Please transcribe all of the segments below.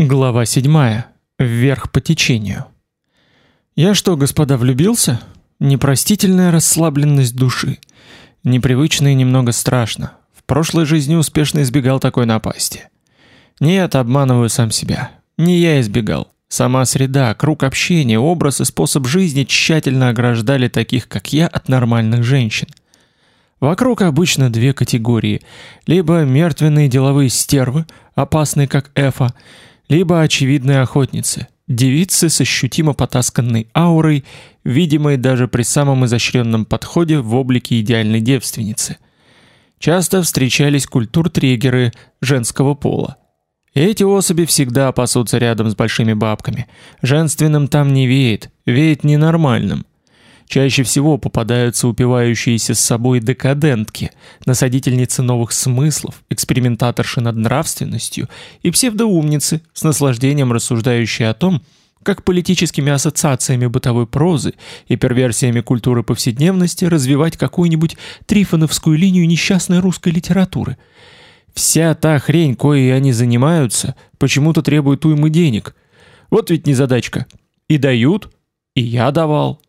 Глава 7. Вверх по течению. Я что, господа, влюбился? Непростительная расслабленность души. Непривычно и немного страшно. В прошлой жизни успешно избегал такой напасти. Нет, обманываю сам себя. Не я избегал. Сама среда, круг общения, образ и способ жизни тщательно ограждали таких, как я, от нормальных женщин. Вокруг обычно две категории: либо мертвенные деловые стервы, опасные как Эфа, либо очевидные охотницы, девицы с ощутимо потасканной аурой, видимой даже при самом изощренном подходе в облике идеальной девственницы. Часто встречались культур-триггеры женского пола. Эти особи всегда пасутся рядом с большими бабками. Женственным там не веет, веет ненормальным. Чаще всего попадаются упивающиеся с собой декадентки, насадительницы новых смыслов, экспериментаторши над нравственностью и псевдоумницы, с наслаждением рассуждающие о том, как политическими ассоциациями бытовой прозы и перверсиями культуры повседневности развивать какую-нибудь трифоновскую линию несчастной русской литературы. Вся та хрень, коей они занимаются, почему-то требует уймы денег. Вот ведь незадачка. И дают, и я давал.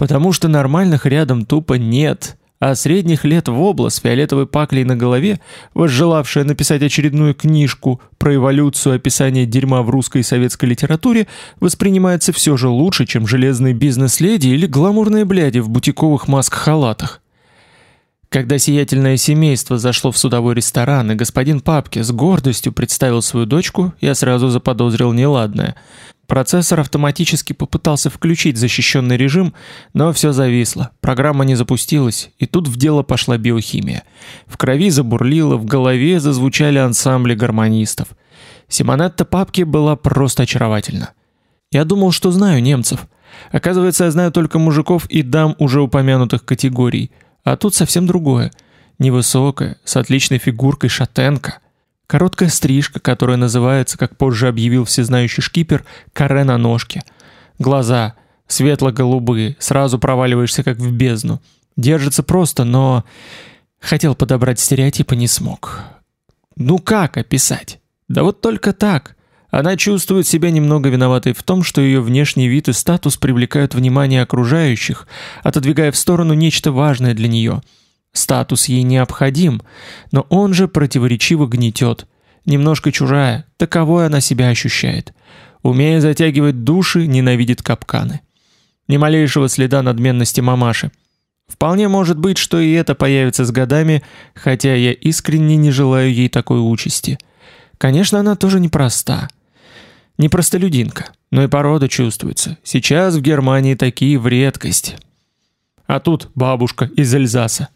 Потому что нормальных рядом тупо нет, а средних лет в область с фиолетовой паклей на голове, возжелавшая написать очередную книжку про эволюцию описания дерьма в русской и советской литературе, воспринимается все же лучше, чем железные бизнес-леди или гламурные бляди в бутиковых маск-халатах. Когда сиятельное семейство зашло в судовой ресторан, и господин Папки с гордостью представил свою дочку, я сразу заподозрил неладное – Процессор автоматически попытался включить защищенный режим, но все зависло. Программа не запустилась, и тут в дело пошла биохимия. В крови забурлило, в голове зазвучали ансамбли гармонистов. Симонетта Папки была просто очаровательна. Я думал, что знаю немцев. Оказывается, я знаю только мужиков и дам уже упомянутых категорий. А тут совсем другое. Невысокая, с отличной фигуркой шатенка – Короткая стрижка, которая называется, как позже объявил всезнающий шкипер, каре на ножке. Глаза светло-голубые, сразу проваливаешься как в бездну. Держится просто, но хотел подобрать стереотипы не смог. Ну как описать? Да вот только так. Она чувствует себя немного виноватой в том, что ее внешний вид и статус привлекают внимание окружающих, отодвигая в сторону нечто важное для нее – Статус ей необходим, но он же противоречиво гнетет. Немножко чужая, таковой она себя ощущает. Умея затягивать души, ненавидит капканы. Ни малейшего следа надменности мамаши. Вполне может быть, что и это появится с годами, хотя я искренне не желаю ей такой участи. Конечно, она тоже непроста. Не простолюдинка, но и порода чувствуется. Сейчас в Германии такие в редкость. А тут бабушка из Эльзаса.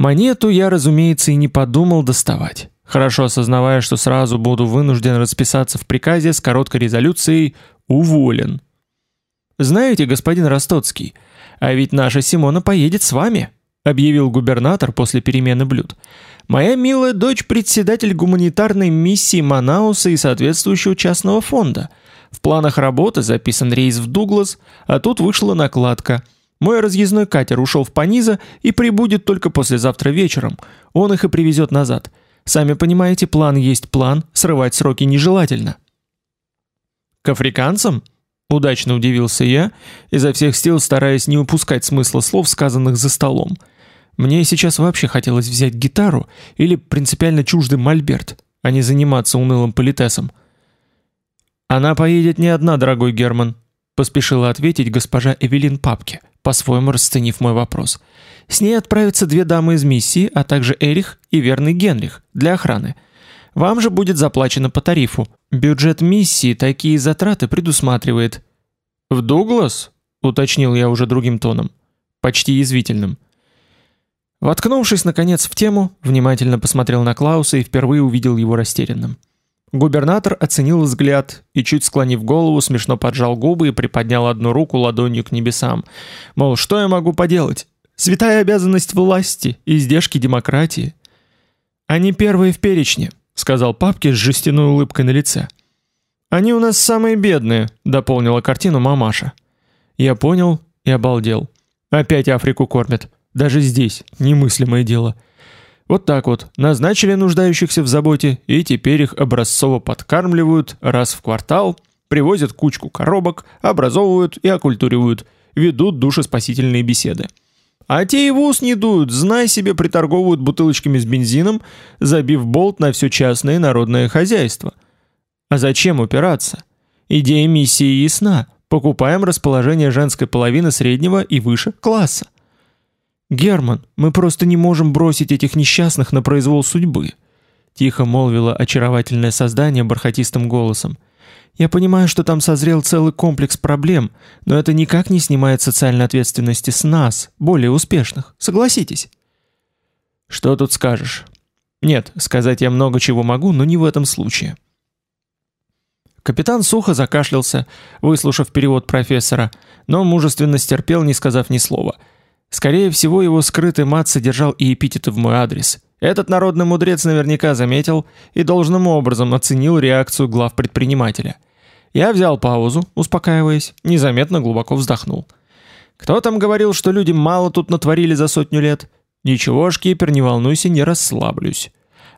Монету я, разумеется, и не подумал доставать, хорошо осознавая, что сразу буду вынужден расписаться в приказе с короткой резолюцией «Уволен». «Знаете, господин Ростоцкий, а ведь наша Симона поедет с вами», объявил губернатор после перемены блюд. «Моя милая дочь председатель гуманитарной миссии Манауса и соответствующего частного фонда. В планах работы записан рейс в Дуглас, а тут вышла накладка – мой разъездной катер ушел в Паниза и прибудет только послезавтра вечером. Он их и привезет назад. Сами понимаете, план есть план, срывать сроки нежелательно. К африканцам? Удачно удивился я, изо всех сил стараясь не упускать смысла слов, сказанных за столом. Мне сейчас вообще хотелось взять гитару или принципиально чуждый мольберт, а не заниматься унылым политесом. Она поедет не одна, дорогой Герман, поспешила ответить госпожа Эвелин Папке по-своему расценив мой вопрос. С ней отправятся две дамы из миссии, а также Эрих и верный Генрих для охраны. Вам же будет заплачено по тарифу. Бюджет миссии такие затраты предусматривает. В Дуглас, уточнил я уже другим тоном, почти язвительным. Воткнувшись наконец в тему, внимательно посмотрел на Клауса и впервые увидел его растерянным. Губернатор оценил взгляд и чуть склонив голову, смешно поджал губы и приподнял одну руку ладонью к небесам. Мол, что я могу поделать? Святая обязанность власти, издержки демократии. Они первые в перечне, сказал папке с жестяной улыбкой на лице. Они у нас самые бедные, дополнила картину мамаша. Я понял и обалдел. Опять Африку кормят. Даже здесь немыслимое дело. Вот так вот, назначили нуждающихся в заботе, и теперь их образцово подкармливают раз в квартал, привозят кучку коробок, образовывают и окультуривают, ведут душеспасительные беседы. А те и в ус не дуют, знай себе, приторговывают бутылочками с бензином, забив болт на все частное народное хозяйство. А зачем упираться? Идея миссии ясна. Покупаем расположение женской половины среднего и выше класса. Герман, мы просто не можем бросить этих несчастных на произвол судьбы, тихо молвило очаровательное создание бархатистым голосом. Я понимаю, что там созрел целый комплекс проблем, но это никак не снимает социальной ответственности с нас, более успешных. Согласитесь? Что тут скажешь? Нет, сказать я много чего могу, но не в этом случае. Капитан сухо закашлялся, выслушав перевод профессора, но мужественно стерпел, не сказав ни слова — Скорее всего, его скрытый мат содержал и эпитеты в мой адрес. Этот народный мудрец наверняка заметил и должным образом оценил реакцию глав предпринимателя. Я взял паузу, успокаиваясь, незаметно глубоко вздохнул. Кто там говорил, что люди мало тут натворили за сотню лет? Ничего, шкипер, не волнуйся, не расслаблюсь.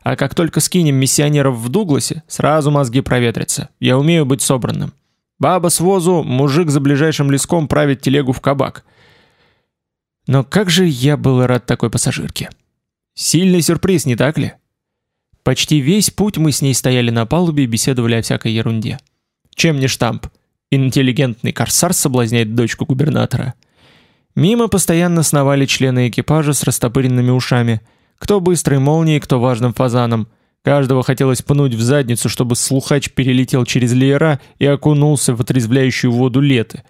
А как только скинем миссионеров в Дугласе, сразу мозги проветрятся. Я умею быть собранным. Баба с возу, мужик за ближайшим леском правит телегу в кабак. Но как же я был рад такой пассажирке. Сильный сюрприз, не так ли? Почти весь путь мы с ней стояли на палубе и беседовали о всякой ерунде. Чем не штамп? Интеллигентный корсар соблазняет дочку губернатора. Мимо постоянно сновали члены экипажа с растопыренными ушами. Кто быстрой молнией, кто важным фазаном. Каждого хотелось пнуть в задницу, чтобы слухач перелетел через леера и окунулся в отрезвляющую воду леты.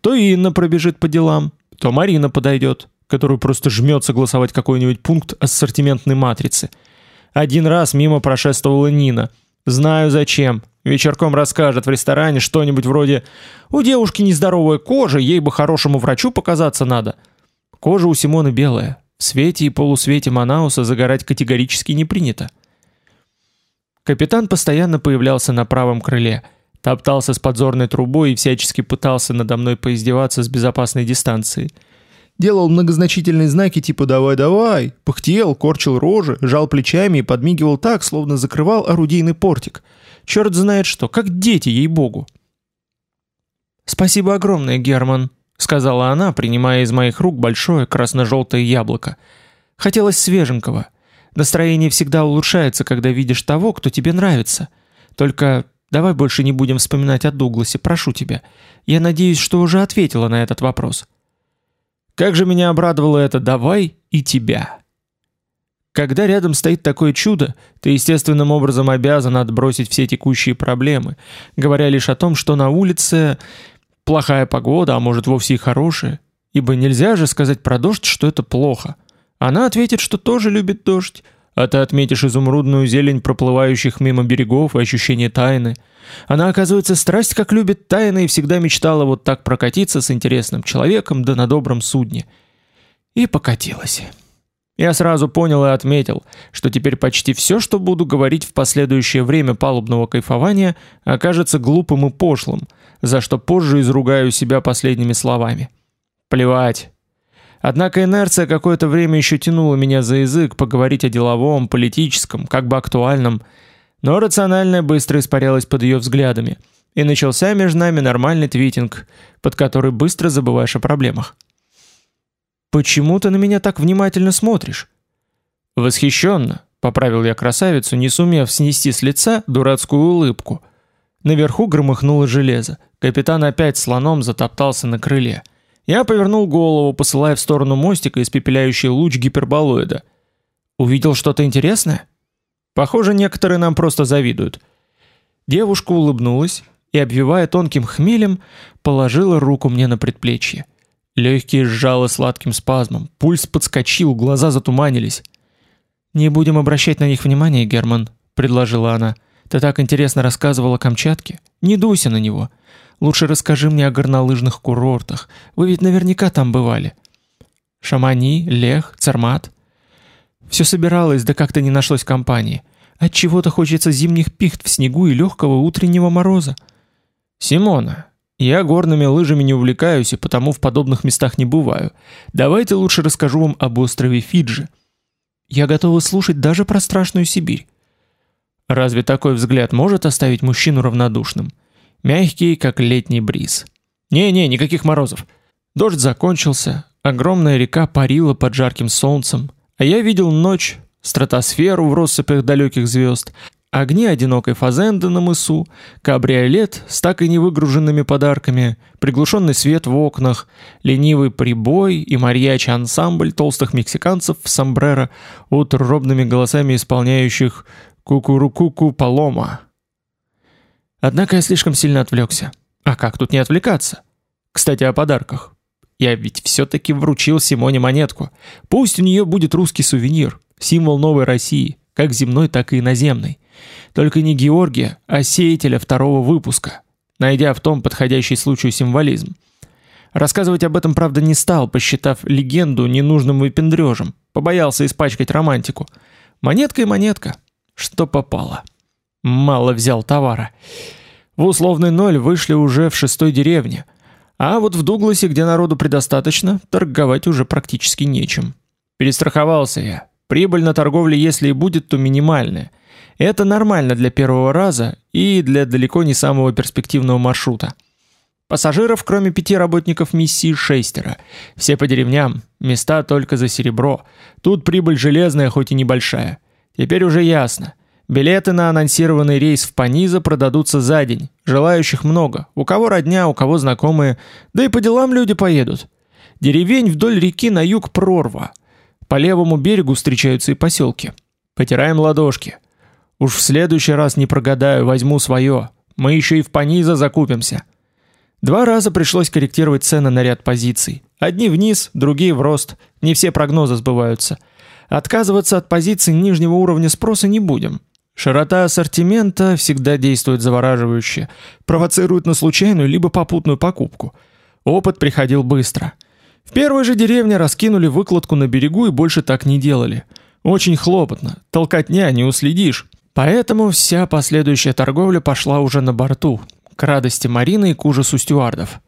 То Инна пробежит по делам, то Марина подойдет, которую просто жмет согласовать какой-нибудь пункт ассортиментной матрицы. Один раз мимо прошествовала Нина. Знаю зачем. Вечерком расскажет в ресторане что-нибудь вроде «У девушки нездоровая кожа, ей бы хорошему врачу показаться надо». Кожа у Симоны белая. В свете и полусвете Манауса загорать категорически не принято. Капитан постоянно появлялся на правом крыле – Топтался с подзорной трубой и всячески пытался надо мной поиздеваться с безопасной дистанции. Делал многозначительные знаки типа «давай-давай», пыхтел, корчил рожи, жал плечами и подмигивал так, словно закрывал орудийный портик. Черт знает что, как дети, ей-богу. «Спасибо огромное, Герман», — сказала она, принимая из моих рук большое красно-желтое яблоко. «Хотелось свеженького. Настроение всегда улучшается, когда видишь того, кто тебе нравится. Только Давай больше не будем вспоминать о Дугласе, прошу тебя. Я надеюсь, что уже ответила на этот вопрос. Как же меня обрадовало это «давай» и «тебя». Когда рядом стоит такое чудо, ты естественным образом обязан отбросить все текущие проблемы, говоря лишь о том, что на улице плохая погода, а может вовсе и хорошая. Ибо нельзя же сказать про дождь, что это плохо. Она ответит, что тоже любит дождь, а ты отметишь изумрудную зелень проплывающих мимо берегов и ощущение тайны. Она, оказывается, страсть как любит тайны и всегда мечтала вот так прокатиться с интересным человеком да на добром судне. И покатилась. Я сразу понял и отметил, что теперь почти все, что буду говорить в последующее время палубного кайфования, окажется глупым и пошлым, за что позже изругаю себя последними словами. Плевать, Однако инерция какое-то время еще тянула меня за язык поговорить о деловом, политическом, как бы актуальном, но рациональное быстро испарялось под ее взглядами, и начался между нами нормальный твитинг, под который быстро забываешь о проблемах. «Почему ты на меня так внимательно смотришь?» «Восхищенно», — поправил я красавицу, не сумев снести с лица дурацкую улыбку. Наверху громыхнуло железо. Капитан опять слоном затоптался на крыле — я повернул голову, посылая в сторону мостика испепеляющий луч гиперболоида. Увидел что-то интересное? Похоже, некоторые нам просто завидуют. Девушка улыбнулась и, обвивая тонким хмелем, положила руку мне на предплечье. Легкие сжало сладким спазмом, пульс подскочил, глаза затуманились. «Не будем обращать на них внимания, Герман», — предложила она. «Ты так интересно рассказывала о Камчатке. Не дуйся на него. Лучше расскажи мне о горнолыжных курортах. Вы ведь наверняка там бывали. Шамани, Лех, Цармат. Все собиралось, да как-то не нашлось компании. От чего-то хочется зимних пихт в снегу и легкого утреннего мороза. Симона, я горными лыжами не увлекаюсь и потому в подобных местах не бываю. Давайте лучше расскажу вам об острове Фиджи. Я готова слушать даже про страшную Сибирь. Разве такой взгляд может оставить мужчину равнодушным? Мягкий, как летний бриз. Не-не, никаких морозов. Дождь закончился, огромная река парила под жарким солнцем, а я видел ночь, стратосферу в россыпях далеких звезд, огни одинокой фазенды на мысу, кабриолет с так и не выгруженными подарками, приглушенный свет в окнах, ленивый прибой и марьячий ансамбль толстых мексиканцев в сомбреро, утробными голосами исполняющих «Кукурукуку Палома». Однако я слишком сильно отвлекся. А как тут не отвлекаться? Кстати, о подарках. Я ведь все-таки вручил Симоне монетку. Пусть у нее будет русский сувенир, символ новой России, как земной, так и иноземной. Только не Георгия, а сеятеля второго выпуска, найдя в том подходящий случаю символизм. Рассказывать об этом, правда, не стал, посчитав легенду ненужным выпендрежем, побоялся испачкать романтику. Монетка и монетка, что попало. Мало взял товара. В условный ноль вышли уже в шестой деревне, а вот в Дугласе, где народу предостаточно, торговать уже практически нечем. Перестраховался я. Прибыль на торговле, если и будет, то минимальная. Это нормально для первого раза и для далеко не самого перспективного маршрута. Пассажиров, кроме пяти работников миссии, шестеро. Все по деревням, места только за серебро. Тут прибыль железная, хоть и небольшая. Теперь уже ясно. Билеты на анонсированный рейс в Паниза продадутся за день. Желающих много. У кого родня, у кого знакомые. Да и по делам люди поедут. Деревень вдоль реки на юг прорва. По левому берегу встречаются и поселки. Потираем ладошки. Уж в следующий раз не прогадаю, возьму свое. Мы еще и в Паниза закупимся. Два раза пришлось корректировать цены на ряд позиций. Одни вниз, другие в рост. Не все прогнозы сбываются. Отказываться от позиций нижнего уровня спроса не будем. Широта ассортимента всегда действует завораживающе, провоцирует на случайную либо попутную покупку. Опыт приходил быстро. В первой же деревне раскинули выкладку на берегу и больше так не делали. Очень хлопотно, толкотня не уследишь. Поэтому вся последующая торговля пошла уже на борту, к радости Марины и к ужасу стюардов.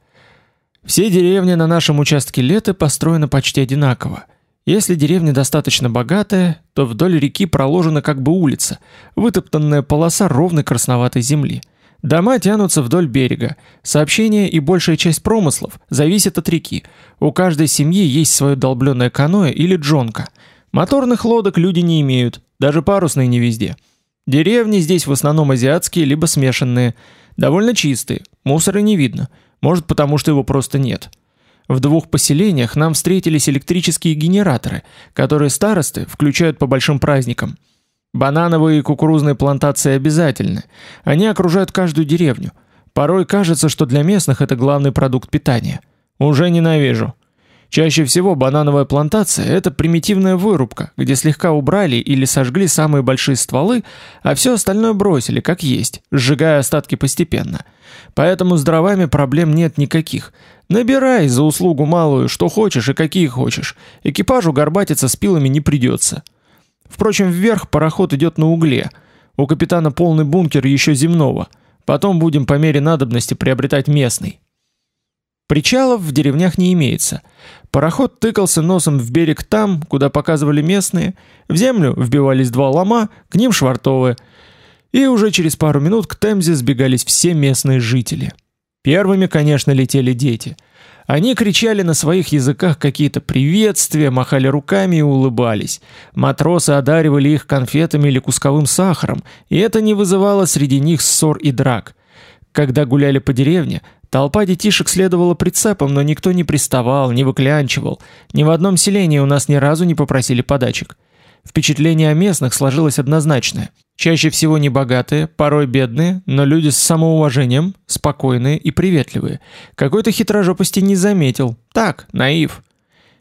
Все деревни на нашем участке лета построены почти одинаково. Если деревня достаточно богатая, то вдоль реки проложена как бы улица, вытоптанная полоса ровной красноватой земли. Дома тянутся вдоль берега. Сообщения и большая часть промыслов зависят от реки. У каждой семьи есть свое долбленное каноэ или джонка. Моторных лодок люди не имеют, даже парусные не везде. Деревни здесь в основном азиатские либо смешанные, довольно чистые, мусора не видно, может потому что его просто нет. В двух поселениях нам встретились электрические генераторы, которые старосты включают по большим праздникам. Банановые и кукурузные плантации обязательны. Они окружают каждую деревню. Порой кажется, что для местных это главный продукт питания. Уже ненавижу. Чаще всего банановая плантация – это примитивная вырубка, где слегка убрали или сожгли самые большие стволы, а все остальное бросили, как есть, сжигая остатки постепенно. Поэтому с дровами проблем нет никаких. Набирай за услугу малую, что хочешь и какие хочешь. Экипажу горбатиться с пилами не придется. Впрочем, вверх пароход идет на угле. У капитана полный бункер еще земного. Потом будем по мере надобности приобретать местный. Причалов в деревнях не имеется. Пароход тыкался носом в берег там, куда показывали местные, в землю вбивались два лома, к ним швартовые. И уже через пару минут к Темзе сбегались все местные жители. Первыми, конечно, летели дети. Они кричали на своих языках какие-то приветствия, махали руками и улыбались. Матросы одаривали их конфетами или кусковым сахаром, и это не вызывало среди них ссор и драк. Когда гуляли по деревне, Толпа детишек следовала прицепом, но никто не приставал, не выклянчивал. Ни в одном селении у нас ни разу не попросили подачек. Впечатление о местных сложилось однозначное. Чаще всего не богатые, порой бедные, но люди с самоуважением, спокойные и приветливые. Какой-то хитрожопости не заметил. Так, наив.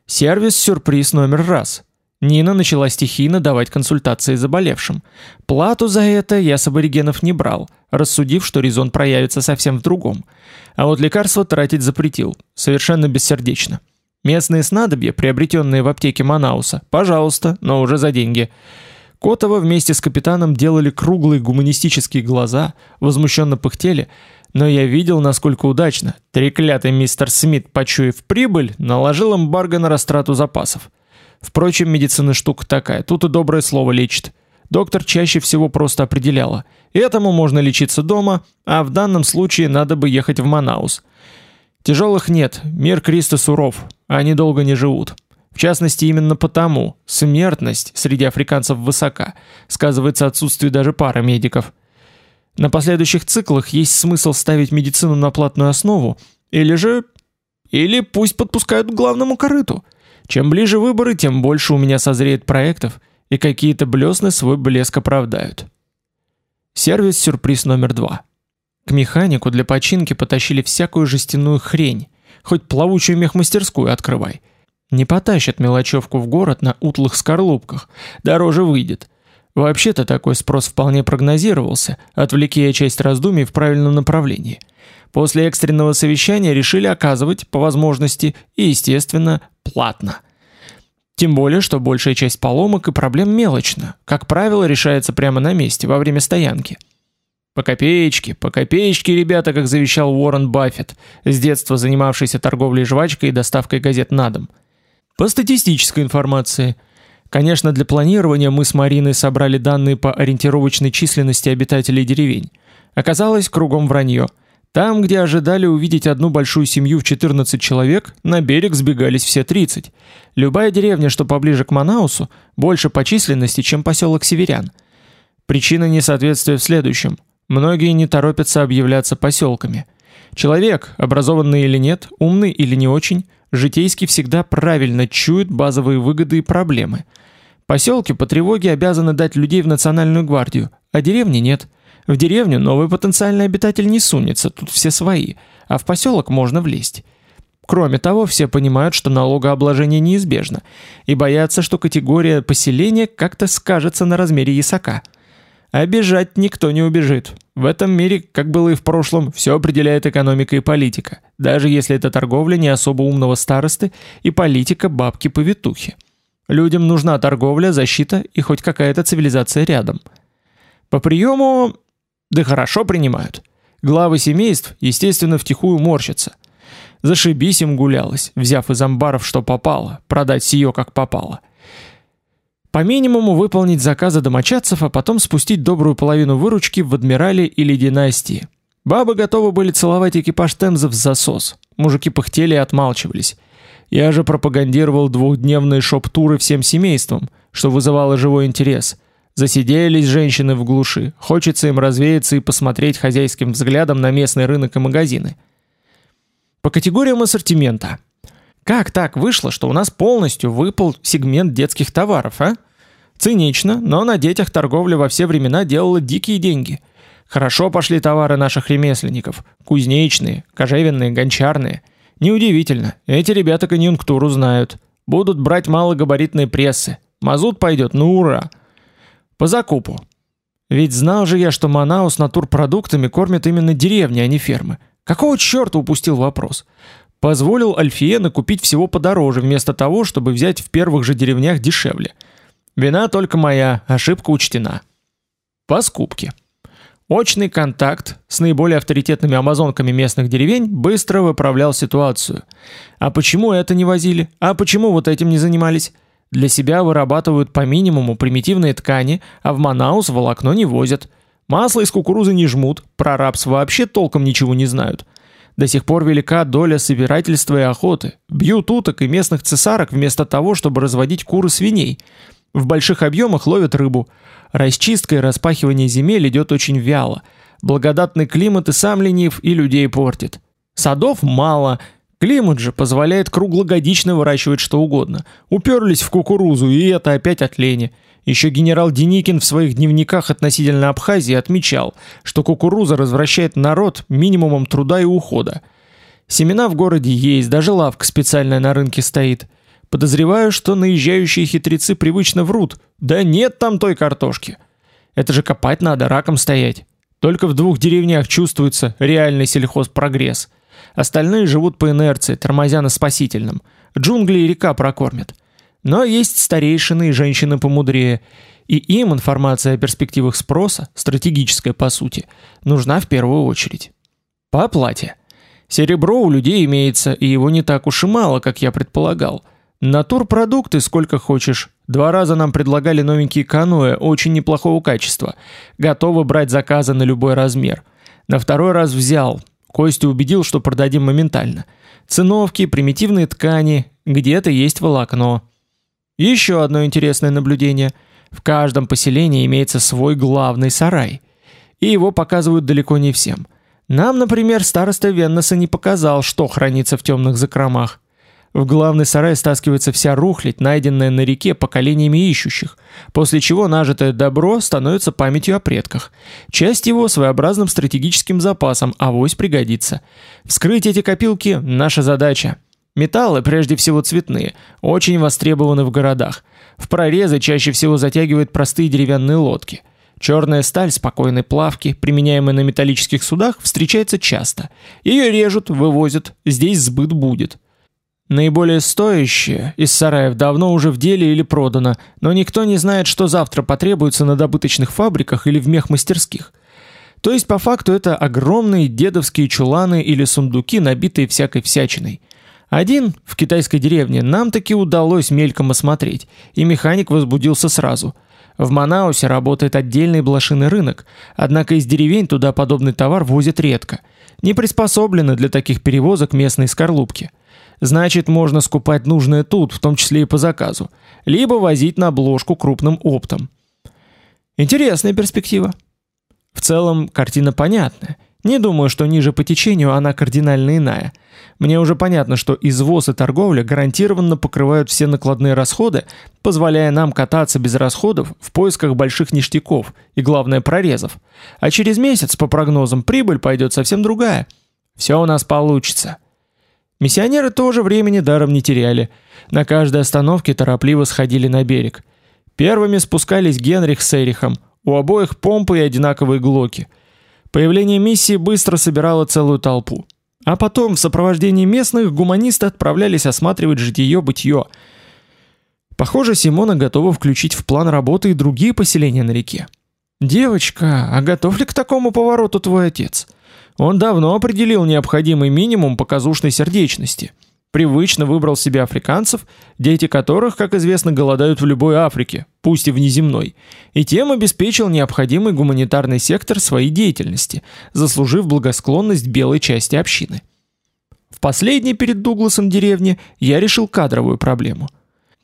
Сервис-сюрприз номер раз. Нина начала стихийно давать консультации заболевшим. Плату за это я с аборигенов не брал, рассудив, что резон проявится совсем в другом. А вот лекарства тратить запретил, совершенно бессердечно. Местные снадобья, приобретенные в аптеке Манауса, пожалуйста, но уже за деньги. Котова вместе с капитаном делали круглые гуманистические глаза, возмущенно пыхтели, но я видел, насколько удачно. Треклятый мистер Смит, почуяв прибыль, наложил эмбарго на растрату запасов. Впрочем, медицина штука такая, тут и доброе слово лечит. Доктор чаще всего просто определяла. Этому можно лечиться дома, а в данном случае надо бы ехать в Манаус. Тяжелых нет, мир Криста суров, они долго не живут. В частности, именно потому смертность среди африканцев высока, сказывается отсутствие даже пары медиков. На последующих циклах есть смысл ставить медицину на платную основу, или же... Или пусть подпускают к главному корыту. Чем ближе выборы, тем больше у меня созреет проектов, и какие-то блесны свой блеск оправдают. Сервис-сюрприз номер два. К механику для починки потащили всякую жестяную хрень, хоть плавучую мехмастерскую открывай. Не потащат мелочевку в город на утлых скорлупках, дороже выйдет. Вообще-то такой спрос вполне прогнозировался, отвлеки я часть раздумий в правильном направлении. После экстренного совещания решили оказывать, по возможности, и, естественно, платно. Тем более, что большая часть поломок и проблем мелочна, как правило, решается прямо на месте, во время стоянки. По копеечке, по копеечке, ребята, как завещал Уоррен Баффет, с детства занимавшийся торговлей жвачкой и доставкой газет на дом. По статистической информации. Конечно, для планирования мы с Мариной собрали данные по ориентировочной численности обитателей деревень. Оказалось, кругом вранье. Там, где ожидали увидеть одну большую семью в 14 человек, на берег сбегались все 30. Любая деревня, что поближе к Манаусу, больше по численности, чем поселок Северян. Причина несоответствия в следующем. Многие не торопятся объявляться поселками. Человек, образованный или нет, умный или не очень, житейски всегда правильно чует базовые выгоды и проблемы. Поселки по тревоге обязаны дать людей в национальную гвардию, а деревни нет. В деревню новый потенциальный обитатель не сунется, тут все свои, а в поселок можно влезть. Кроме того, все понимают, что налогообложение неизбежно, и боятся, что категория поселения как-то скажется на размере ясака. Бежать никто не убежит. В этом мире, как было и в прошлом, все определяет экономика и политика, даже если это торговля не особо умного старосты и политика бабки-повитухи. Людям нужна торговля, защита и хоть какая-то цивилизация рядом. По приему... Да хорошо принимают. Главы семейств, естественно, втихую морщатся. Зашибись им гулялось, взяв из амбаров что попало, продать сие как попало. По минимуму выполнить заказы домочадцев, а потом спустить добрую половину выручки в адмирале или династии. Бабы готовы были целовать экипаж Темзов в засос. Мужики пыхтели и отмалчивались. Я же пропагандировал двухдневные шоп-туры всем семейством, что вызывало живой интерес. Засиделись женщины в глуши. Хочется им развеяться и посмотреть хозяйским взглядом на местный рынок и магазины. По категориям ассортимента – как так вышло, что у нас полностью выпал сегмент детских товаров, а? Цинично, но на детях торговля во все времена делала дикие деньги. Хорошо пошли товары наших ремесленников. Кузнечные, кожевенные, гончарные. Неудивительно, эти ребята конъюнктуру знают. Будут брать малогабаритные прессы. Мазут пойдет, ну ура. По закупу. Ведь знал же я, что Манаус натурпродуктами кормят именно деревни, а не фермы. Какого черта упустил вопрос? Позволил Альфиена купить всего подороже, вместо того, чтобы взять в первых же деревнях дешевле. Вина только моя, ошибка учтена. По скупке. Очный контакт с наиболее авторитетными амазонками местных деревень быстро выправлял ситуацию. А почему это не возили? А почему вот этим не занимались? Для себя вырабатывают по минимуму примитивные ткани, а в Манаус волокно не возят. Масло из кукурузы не жмут, про рапс вообще толком ничего не знают. До сих пор велика доля собирательства и охоты. Бьют уток и местных цесарок вместо того, чтобы разводить кур и свиней. В больших объемах ловят рыбу. Расчистка и распахивание земель идет очень вяло. Благодатный климат и сам ленив, и людей портит. Садов мало. Климат же позволяет круглогодично выращивать что угодно. Уперлись в кукурузу, и это опять от лени. Еще генерал Деникин в своих дневниках относительно Абхазии отмечал, что кукуруза развращает народ минимумом труда и ухода. Семена в городе есть, даже лавка специальная на рынке стоит. Подозреваю, что наезжающие хитрецы привычно врут. Да нет там той картошки. Это же копать надо, раком стоять. Только в двух деревнях чувствуется реальный сельхозпрогресс. Остальные живут по инерции, тормозя на спасительном. Джунгли и река прокормят. Но есть старейшины и женщины помудрее, и им информация о перспективах спроса, стратегическая по сути, нужна в первую очередь. По оплате. Серебро у людей имеется, и его не так уж и мало, как я предполагал. Натурпродукты сколько хочешь. Два раза нам предлагали новенькие каноэ, очень неплохого качества. Готовы брать заказы на любой размер. На второй раз взял. Костя убедил, что продадим моментально. Циновки, примитивные ткани, где-то есть волокно. Еще одно интересное наблюдение. В каждом поселении имеется свой главный сарай. И его показывают далеко не всем. Нам, например, староста Веннеса не показал, что хранится в темных закромах. В главный сарай стаскивается вся рухлядь, найденная на реке поколениями ищущих, после чего нажитое добро становится памятью о предках. Часть его своеобразным стратегическим запасом, авось пригодится. Вскрыть эти копилки – наша задача. Металлы, прежде всего цветные, очень востребованы в городах. В прорезы чаще всего затягивают простые деревянные лодки. Черная сталь спокойной плавки, применяемая на металлических судах, встречается часто. Ее режут, вывозят, здесь сбыт будет. Наиболее стоящее из сараев давно уже в деле или продано, но никто не знает, что завтра потребуется на добыточных фабриках или в мехмастерских. То есть по факту это огромные дедовские чуланы или сундуки, набитые всякой всячиной. Один в китайской деревне нам таки удалось мельком осмотреть, и механик возбудился сразу. В Манаусе работает отдельный блошиный рынок, однако из деревень туда подобный товар возят редко. Не приспособлены для таких перевозок местные скорлупки. Значит, можно скупать нужное тут, в том числе и по заказу, либо возить на обложку крупным оптом. Интересная перспектива. В целом, картина понятная. Не думаю, что ниже по течению она кардинально иная. Мне уже понятно, что извоз и торговля гарантированно покрывают все накладные расходы, позволяя нам кататься без расходов в поисках больших ништяков и, главное, прорезов. А через месяц, по прогнозам, прибыль пойдет совсем другая. Все у нас получится. Миссионеры тоже времени даром не теряли. На каждой остановке торопливо сходили на берег. Первыми спускались Генрих с Эрихом. У обоих помпы и одинаковые глоки. Появление миссии быстро собирало целую толпу. А потом в сопровождении местных гуманисты отправлялись осматривать житие-бытие. Похоже, Симона готова включить в план работы и другие поселения на реке. «Девочка, а готов ли к такому повороту твой отец?» Он давно определил необходимый минимум показушной сердечности. Привычно выбрал себе африканцев, дети которых, как известно, голодают в любой Африке, пусть и внеземной, и тем обеспечил необходимый гуманитарный сектор своей деятельности, заслужив благосклонность белой части общины. В последней перед Дугласом деревне я решил кадровую проблему.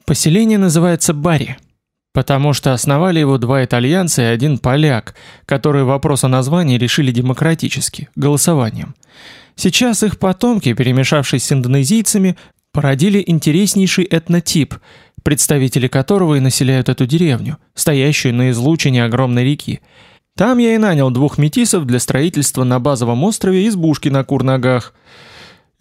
Поселение называется Барри, Потому что основали его два итальянца и один поляк, которые вопрос о названии решили демократически, голосованием. Сейчас их потомки, перемешавшись с индонезийцами, породили интереснейший этнотип, представители которого и населяют эту деревню, стоящую на излучине огромной реки. Там я и нанял двух метисов для строительства на базовом острове избушки на курногах.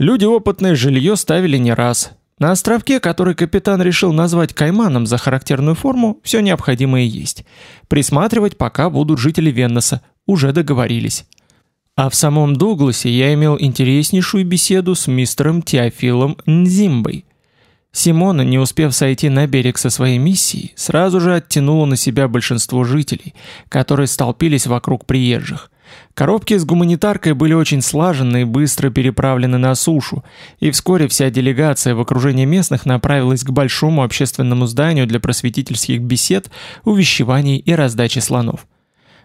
Люди опытные жилье ставили не раз, на островке, который капитан решил назвать Кайманом за характерную форму, все необходимое есть. Присматривать пока будут жители Веннеса, уже договорились. А в самом Дугласе я имел интереснейшую беседу с мистером Теофилом Нзимбой. Симона, не успев сойти на берег со своей миссией, сразу же оттянула на себя большинство жителей, которые столпились вокруг приезжих. Коробки с гуманитаркой были очень слажены и быстро переправлены на сушу, и вскоре вся делегация в окружении местных направилась к большому общественному зданию для просветительских бесед, увещеваний и раздачи слонов.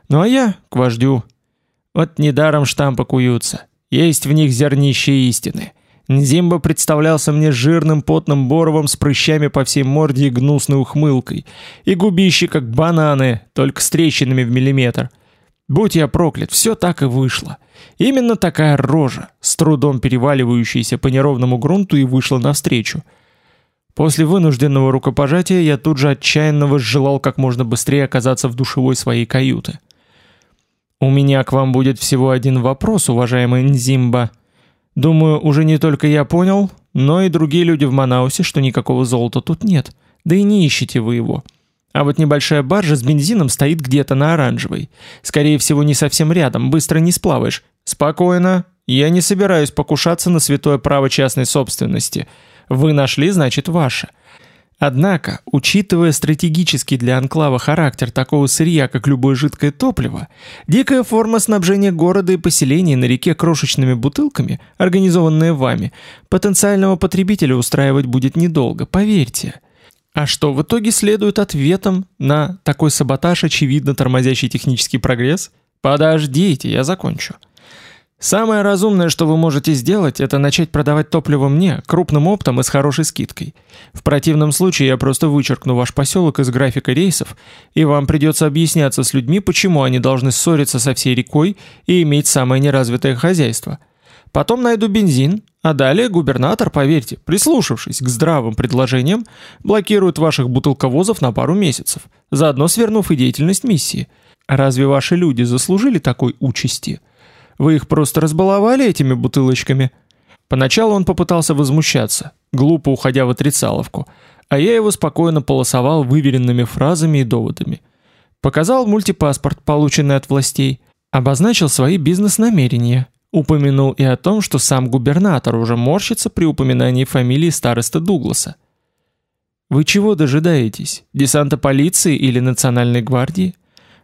Ну а я к вождю. Вот недаром штампы куются. Есть в них зернище истины. Нзимба представлялся мне жирным потным боровом с прыщами по всей морде и гнусной ухмылкой, и губище как бананы, только с трещинами в миллиметр – Будь я проклят, все так и вышло. Именно такая рожа, с трудом переваливающаяся по неровному грунту и вышла навстречу. После вынужденного рукопожатия я тут же отчаянно возжелал как можно быстрее оказаться в душевой своей каюты. У меня к вам будет всего один вопрос, уважаемый Нзимба. Думаю, уже не только я понял, но и другие люди в Манаусе, что никакого золота тут нет. Да и не ищете вы его. А вот небольшая баржа с бензином стоит где-то на оранжевой. Скорее всего, не совсем рядом, быстро не сплаваешь. Спокойно, я не собираюсь покушаться на святое право частной собственности. Вы нашли, значит, ваше. Однако, учитывая стратегический для анклава характер такого сырья, как любое жидкое топливо, дикая форма снабжения города и поселений на реке крошечными бутылками, организованная вами, потенциального потребителя устраивать будет недолго, поверьте. А что в итоге следует ответом на такой саботаж, очевидно тормозящий технический прогресс? Подождите, я закончу. Самое разумное, что вы можете сделать, это начать продавать топливо мне, крупным оптом и с хорошей скидкой. В противном случае я просто вычеркну ваш поселок из графика рейсов, и вам придется объясняться с людьми, почему они должны ссориться со всей рекой и иметь самое неразвитое хозяйство. Потом найду бензин, а далее губернатор, поверьте, прислушавшись к здравым предложениям, блокирует ваших бутылковозов на пару месяцев, заодно свернув и деятельность миссии. Разве ваши люди заслужили такой участи?» Вы их просто разбаловали этими бутылочками?» Поначалу он попытался возмущаться, глупо уходя в отрицаловку, а я его спокойно полосовал выверенными фразами и доводами. Показал мультипаспорт, полученный от властей, обозначил свои бизнес-намерения, упомянул и о том, что сам губернатор уже морщится при упоминании фамилии староста Дугласа. Вы чего дожидаетесь? Десанта полиции или национальной гвардии?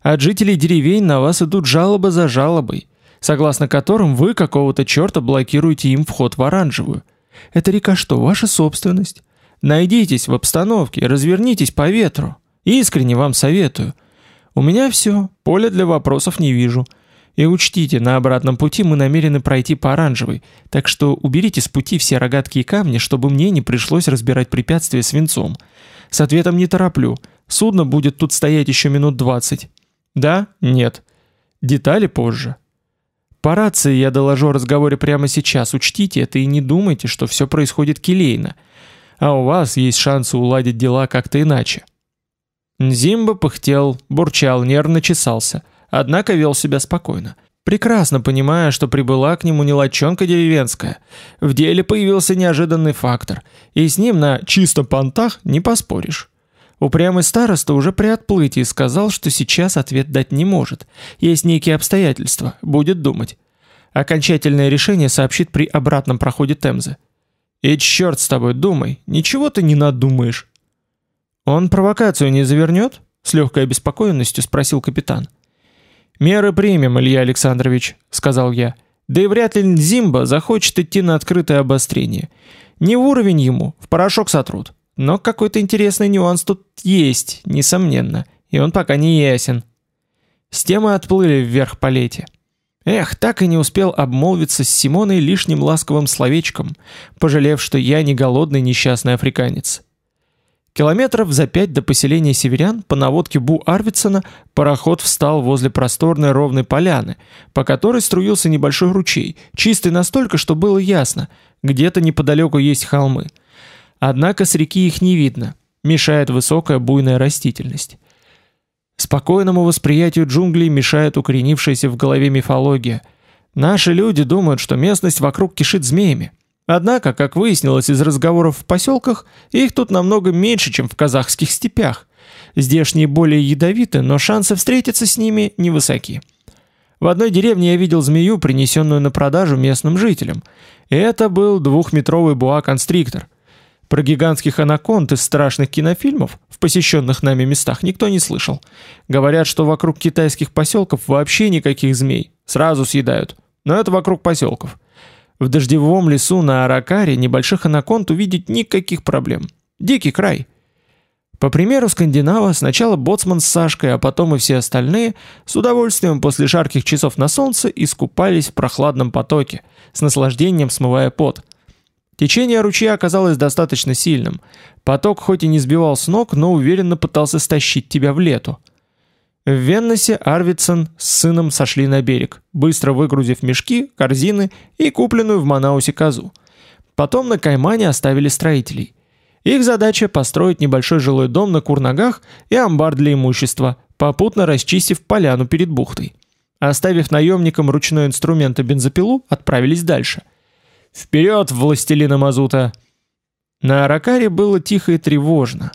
От жителей деревень на вас идут жалобы за жалобой согласно которым вы какого-то черта блокируете им вход в оранжевую. Это река что, ваша собственность? Найдитесь в обстановке, развернитесь по ветру. Искренне вам советую. У меня все, поля для вопросов не вижу. И учтите, на обратном пути мы намерены пройти по оранжевой, так что уберите с пути все рогатки и камни, чтобы мне не пришлось разбирать препятствия свинцом. С ответом не тороплю. Судно будет тут стоять еще минут двадцать. Да? Нет. Детали позже. По рации я доложу о разговоре прямо сейчас, учтите это и не думайте, что все происходит келейно. А у вас есть шансы уладить дела как-то иначе. Нзимба пыхтел, бурчал, нервно чесался, однако вел себя спокойно. Прекрасно понимая, что прибыла к нему не лачонка деревенская. В деле появился неожиданный фактор, и с ним на чисто понтах не поспоришь. Упрямый староста уже при отплытии сказал, что сейчас ответ дать не может. Есть некие обстоятельства, будет думать. Окончательное решение сообщит при обратном проходе Темзы. И черт с тобой, думай, ничего ты не надумаешь. Он провокацию не завернет? С легкой обеспокоенностью спросил капитан. «Меры примем, Илья Александрович», — сказал я. «Да и вряд ли Зимба захочет идти на открытое обострение. Не в уровень ему, в порошок сотрут. Но какой-то интересный нюанс тут есть, несомненно, и он пока не ясен. С темы отплыли вверх по лете. Эх, так и не успел обмолвиться с Симоной лишним ласковым словечком, пожалев, что я не голодный несчастный африканец. Километров за пять до поселения северян по наводке Бу Арвидсона пароход встал возле просторной ровной поляны, по которой струился небольшой ручей, чистый настолько, что было ясно, где-то неподалеку есть холмы – Однако с реки их не видно, мешает высокая буйная растительность. Спокойному восприятию джунглей мешает укоренившаяся в голове мифология. Наши люди думают, что местность вокруг кишит змеями. Однако, как выяснилось из разговоров в поселках, их тут намного меньше, чем в казахских степях. Здешние более ядовиты, но шансы встретиться с ними невысоки. В одной деревне я видел змею, принесенную на продажу местным жителям. Это был двухметровый буа-констриктор. Про гигантских анаконд из страшных кинофильмов в посещенных нами местах никто не слышал. Говорят, что вокруг китайских поселков вообще никаких змей, сразу съедают. Но это вокруг поселков. В дождевом лесу на Аракаре небольших анаконд увидеть никаких проблем. Дикий край. По примеру скандинава, сначала боцман с Сашкой, а потом и все остальные с удовольствием после жарких часов на солнце искупались в прохладном потоке, с наслаждением смывая пот – Течение ручья оказалось достаточно сильным. Поток хоть и не сбивал с ног, но уверенно пытался стащить тебя в лету. В Веннесе Арвидсон с сыном сошли на берег, быстро выгрузив мешки, корзины и купленную в Манаусе козу. Потом на Каймане оставили строителей. Их задача построить небольшой жилой дом на Курнагах и амбар для имущества, попутно расчистив поляну перед бухтой. Оставив наемникам ручной инструмент и бензопилу, отправились дальше – Вперед, властелина мазута! На Аракаре было тихо и тревожно.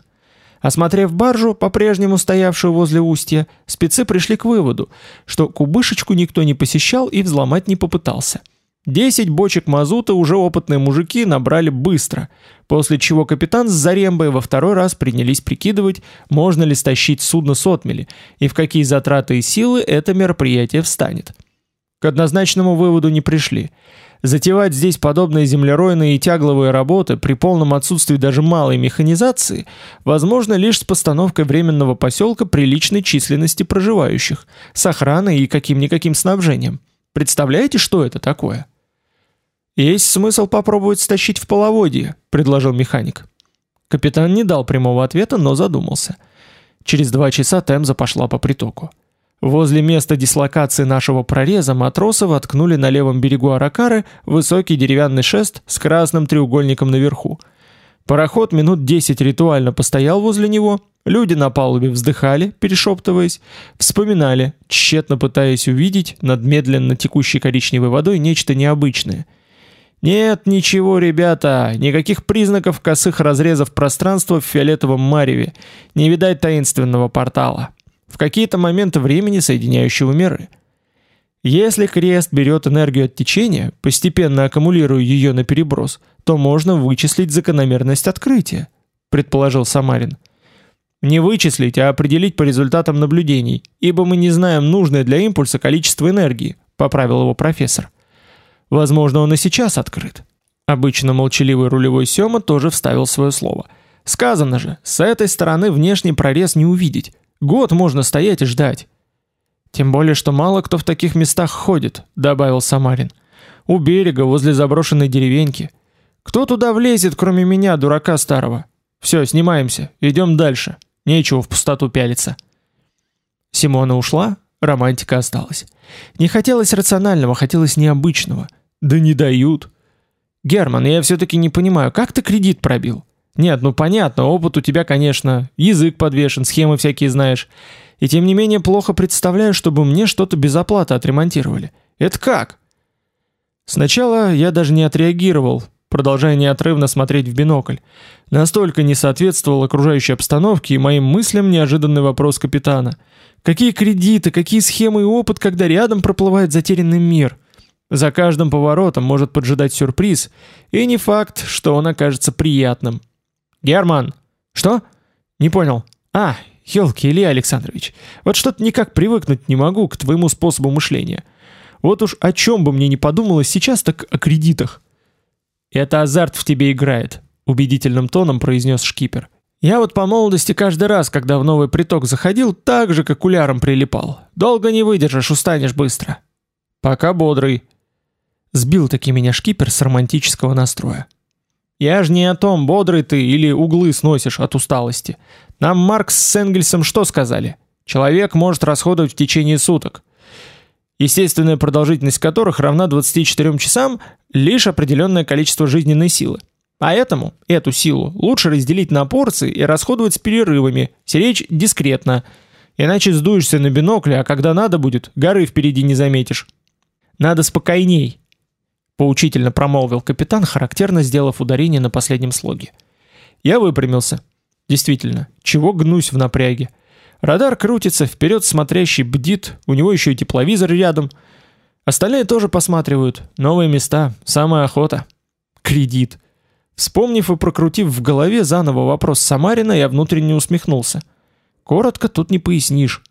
Осмотрев баржу, по-прежнему стоявшую возле устья, спецы пришли к выводу, что кубышечку никто не посещал и взломать не попытался. Десять бочек мазута уже опытные мужики набрали быстро, после чего капитан с Зарембой во второй раз принялись прикидывать, можно ли стащить судно с отмели, и в какие затраты и силы это мероприятие встанет. К однозначному выводу не пришли. Затевать здесь подобные землеройные и тягловые работы при полном отсутствии даже малой механизации возможно лишь с постановкой временного поселка приличной численности проживающих, с охраной и каким-никаким снабжением. Представляете, что это такое? «Есть смысл попробовать стащить в половодье», — предложил механик. Капитан не дал прямого ответа, но задумался. Через два часа Темза пошла по притоку. Возле места дислокации нашего прореза матросы воткнули на левом берегу Аракары высокий деревянный шест с красным треугольником наверху. Пароход минут десять ритуально постоял возле него, люди на палубе вздыхали, перешептываясь, вспоминали, тщетно пытаясь увидеть над медленно текущей коричневой водой нечто необычное — нет, ничего, ребята, никаких признаков косых разрезов пространства в фиолетовом мареве, не видать таинственного портала, в какие-то моменты времени соединяющего миры. Если крест берет энергию от течения, постепенно аккумулируя ее на переброс, то можно вычислить закономерность открытия, предположил Самарин. Не вычислить, а определить по результатам наблюдений, ибо мы не знаем нужное для импульса количество энергии, поправил его профессор. Возможно, он и сейчас открыт. Обычно молчаливый рулевой Сёма тоже вставил свое слово. Сказано же, с этой стороны внешний прорез не увидеть. Год можно стоять и ждать. Тем более, что мало кто в таких местах ходит, добавил Самарин. У берега, возле заброшенной деревеньки. Кто туда влезет, кроме меня, дурака старого? Все, снимаемся, идем дальше. Нечего в пустоту пялиться. Симона ушла, романтика осталась. Не хотелось рационального, хотелось необычного – да не дают. Герман, я все-таки не понимаю, как ты кредит пробил? Нет, ну понятно, опыт у тебя, конечно, язык подвешен, схемы всякие знаешь. И тем не менее плохо представляю, чтобы мне что-то без оплаты отремонтировали. Это как? Сначала я даже не отреагировал, продолжая неотрывно смотреть в бинокль. Настолько не соответствовал окружающей обстановке и моим мыслям неожиданный вопрос капитана. Какие кредиты, какие схемы и опыт, когда рядом проплывает затерянный мир? За каждым поворотом может поджидать сюрприз, и не факт, что он окажется приятным. Герман. Что? Не понял. А, елки, Илья Александрович. Вот что-то никак привыкнуть не могу к твоему способу мышления. Вот уж о чем бы мне не подумалось сейчас, так о кредитах. Это азарт в тебе играет, убедительным тоном произнес шкипер. Я вот по молодости каждый раз, когда в новый приток заходил, так же, как окуляром прилипал. Долго не выдержишь, устанешь быстро. Пока бодрый. Сбил таки меня шкипер с романтического настроя. Я ж не о том, бодрый ты или углы сносишь от усталости. Нам Маркс с Энгельсом что сказали? Человек может расходовать в течение суток, естественная продолжительность которых равна 24 часам, лишь определенное количество жизненной силы. Поэтому эту силу лучше разделить на порции и расходовать с перерывами, стеречь дискретно. Иначе сдуешься на бинокле, а когда надо будет, горы впереди не заметишь. Надо спокойней, поучительно промолвил капитан, характерно сделав ударение на последнем слоге. Я выпрямился. Действительно, чего гнусь в напряге? Радар крутится, вперед смотрящий бдит, у него еще и тепловизор рядом. Остальные тоже посматривают. Новые места, самая охота. Кредит. Вспомнив и прокрутив в голове заново вопрос Самарина, я внутренне усмехнулся. Коротко тут не пояснишь.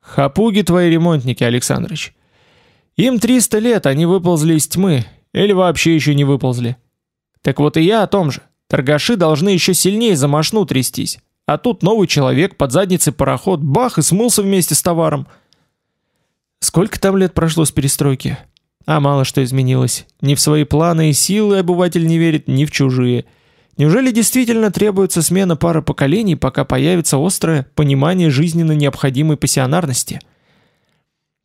Хапуги твои ремонтники, Александрович. Им 300 лет, они выползли из тьмы, или вообще еще не выползли. Так вот и я о том же. Торгаши должны еще сильнее за мошну трястись. А тут новый человек, под задницей пароход, бах, и смылся вместе с товаром. Сколько там лет прошло с перестройки? А мало что изменилось. Ни в свои планы и силы обыватель не верит, ни в чужие. Неужели действительно требуется смена пары поколений, пока появится острое понимание жизненно необходимой пассионарности?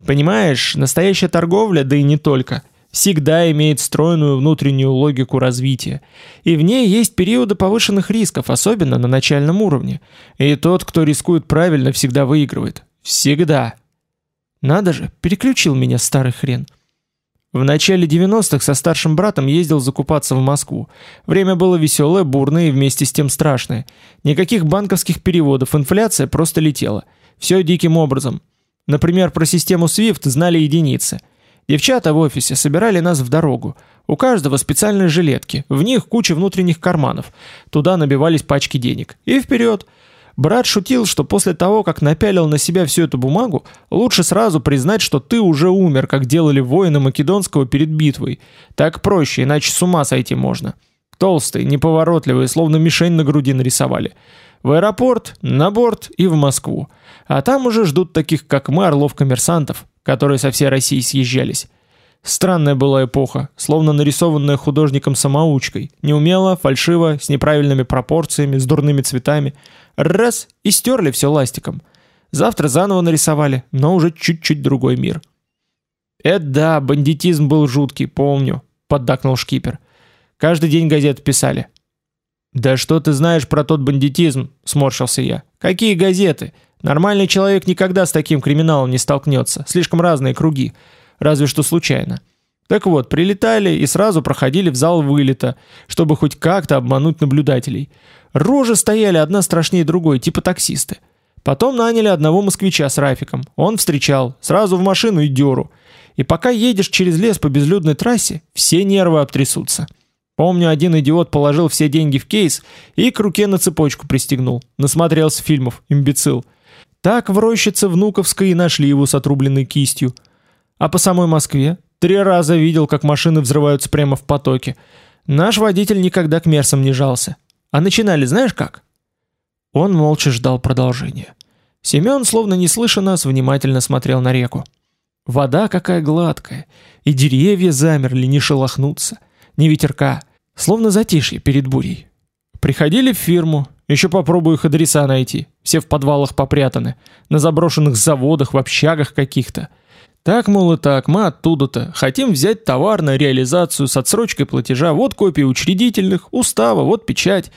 Понимаешь, настоящая торговля, да и не только, всегда имеет стройную внутреннюю логику развития, и в ней есть периоды повышенных рисков, особенно на начальном уровне. И тот, кто рискует правильно, всегда выигрывает. Всегда. Надо же, переключил меня старый хрен. В начале 90-х со старшим братом ездил закупаться в Москву. Время было веселое, бурное и вместе с тем страшное. Никаких банковских переводов, инфляция просто летела. Все диким образом. Например, про систему SWIFT знали единицы. Девчата в офисе собирали нас в дорогу. У каждого специальные жилетки, в них куча внутренних карманов. Туда набивались пачки денег. И вперед. Брат шутил, что после того, как напялил на себя всю эту бумагу, лучше сразу признать, что ты уже умер, как делали воины Македонского перед битвой. Так проще, иначе с ума сойти можно. Толстые, неповоротливые, словно мишень на груди нарисовали. В аэропорт, на борт и в Москву. А там уже ждут таких, как мы, орлов-коммерсантов, которые со всей России съезжались. Странная была эпоха, словно нарисованная художником-самоучкой. Неумело, фальшиво, с неправильными пропорциями, с дурными цветами. Раз — и стерли все ластиком. Завтра заново нарисовали, но уже чуть-чуть другой мир. «Это да, бандитизм был жуткий, помню», — поддакнул шкипер. «Каждый день газеты писали». «Да что ты знаешь про тот бандитизм?» — сморщился я. «Какие газеты? Нормальный человек никогда с таким криминалом не столкнется, слишком разные круги, разве что случайно. Так вот, прилетали и сразу проходили в зал вылета, чтобы хоть как-то обмануть наблюдателей. Рожи стояли одна страшнее другой, типа таксисты. Потом наняли одного москвича с Рафиком. Он встречал, сразу в машину и дёру. И пока едешь через лес по безлюдной трассе, все нервы обтрясутся. Помню, один идиот положил все деньги в кейс и к руке на цепочку пристегнул. Насмотрелся фильмов, имбецил. Так в рощице Внуковской и нашли его с отрубленной кистью. А по самой Москве три раза видел, как машины взрываются прямо в потоке. Наш водитель никогда к мерсам не жался. А начинали знаешь как? Он молча ждал продолжения. Семен, словно не слыша нас, внимательно смотрел на реку. Вода какая гладкая, и деревья замерли, не шелохнуться, ни ветерка, словно затишье перед бурей. Приходили в фирму, еще попробую их адреса найти. Все в подвалах попрятаны, на заброшенных заводах, в общагах каких-то. Так, мол, и так, мы оттуда-то. Хотим взять товар на реализацию с отсрочкой платежа. Вот копии учредительных, устава, вот печать.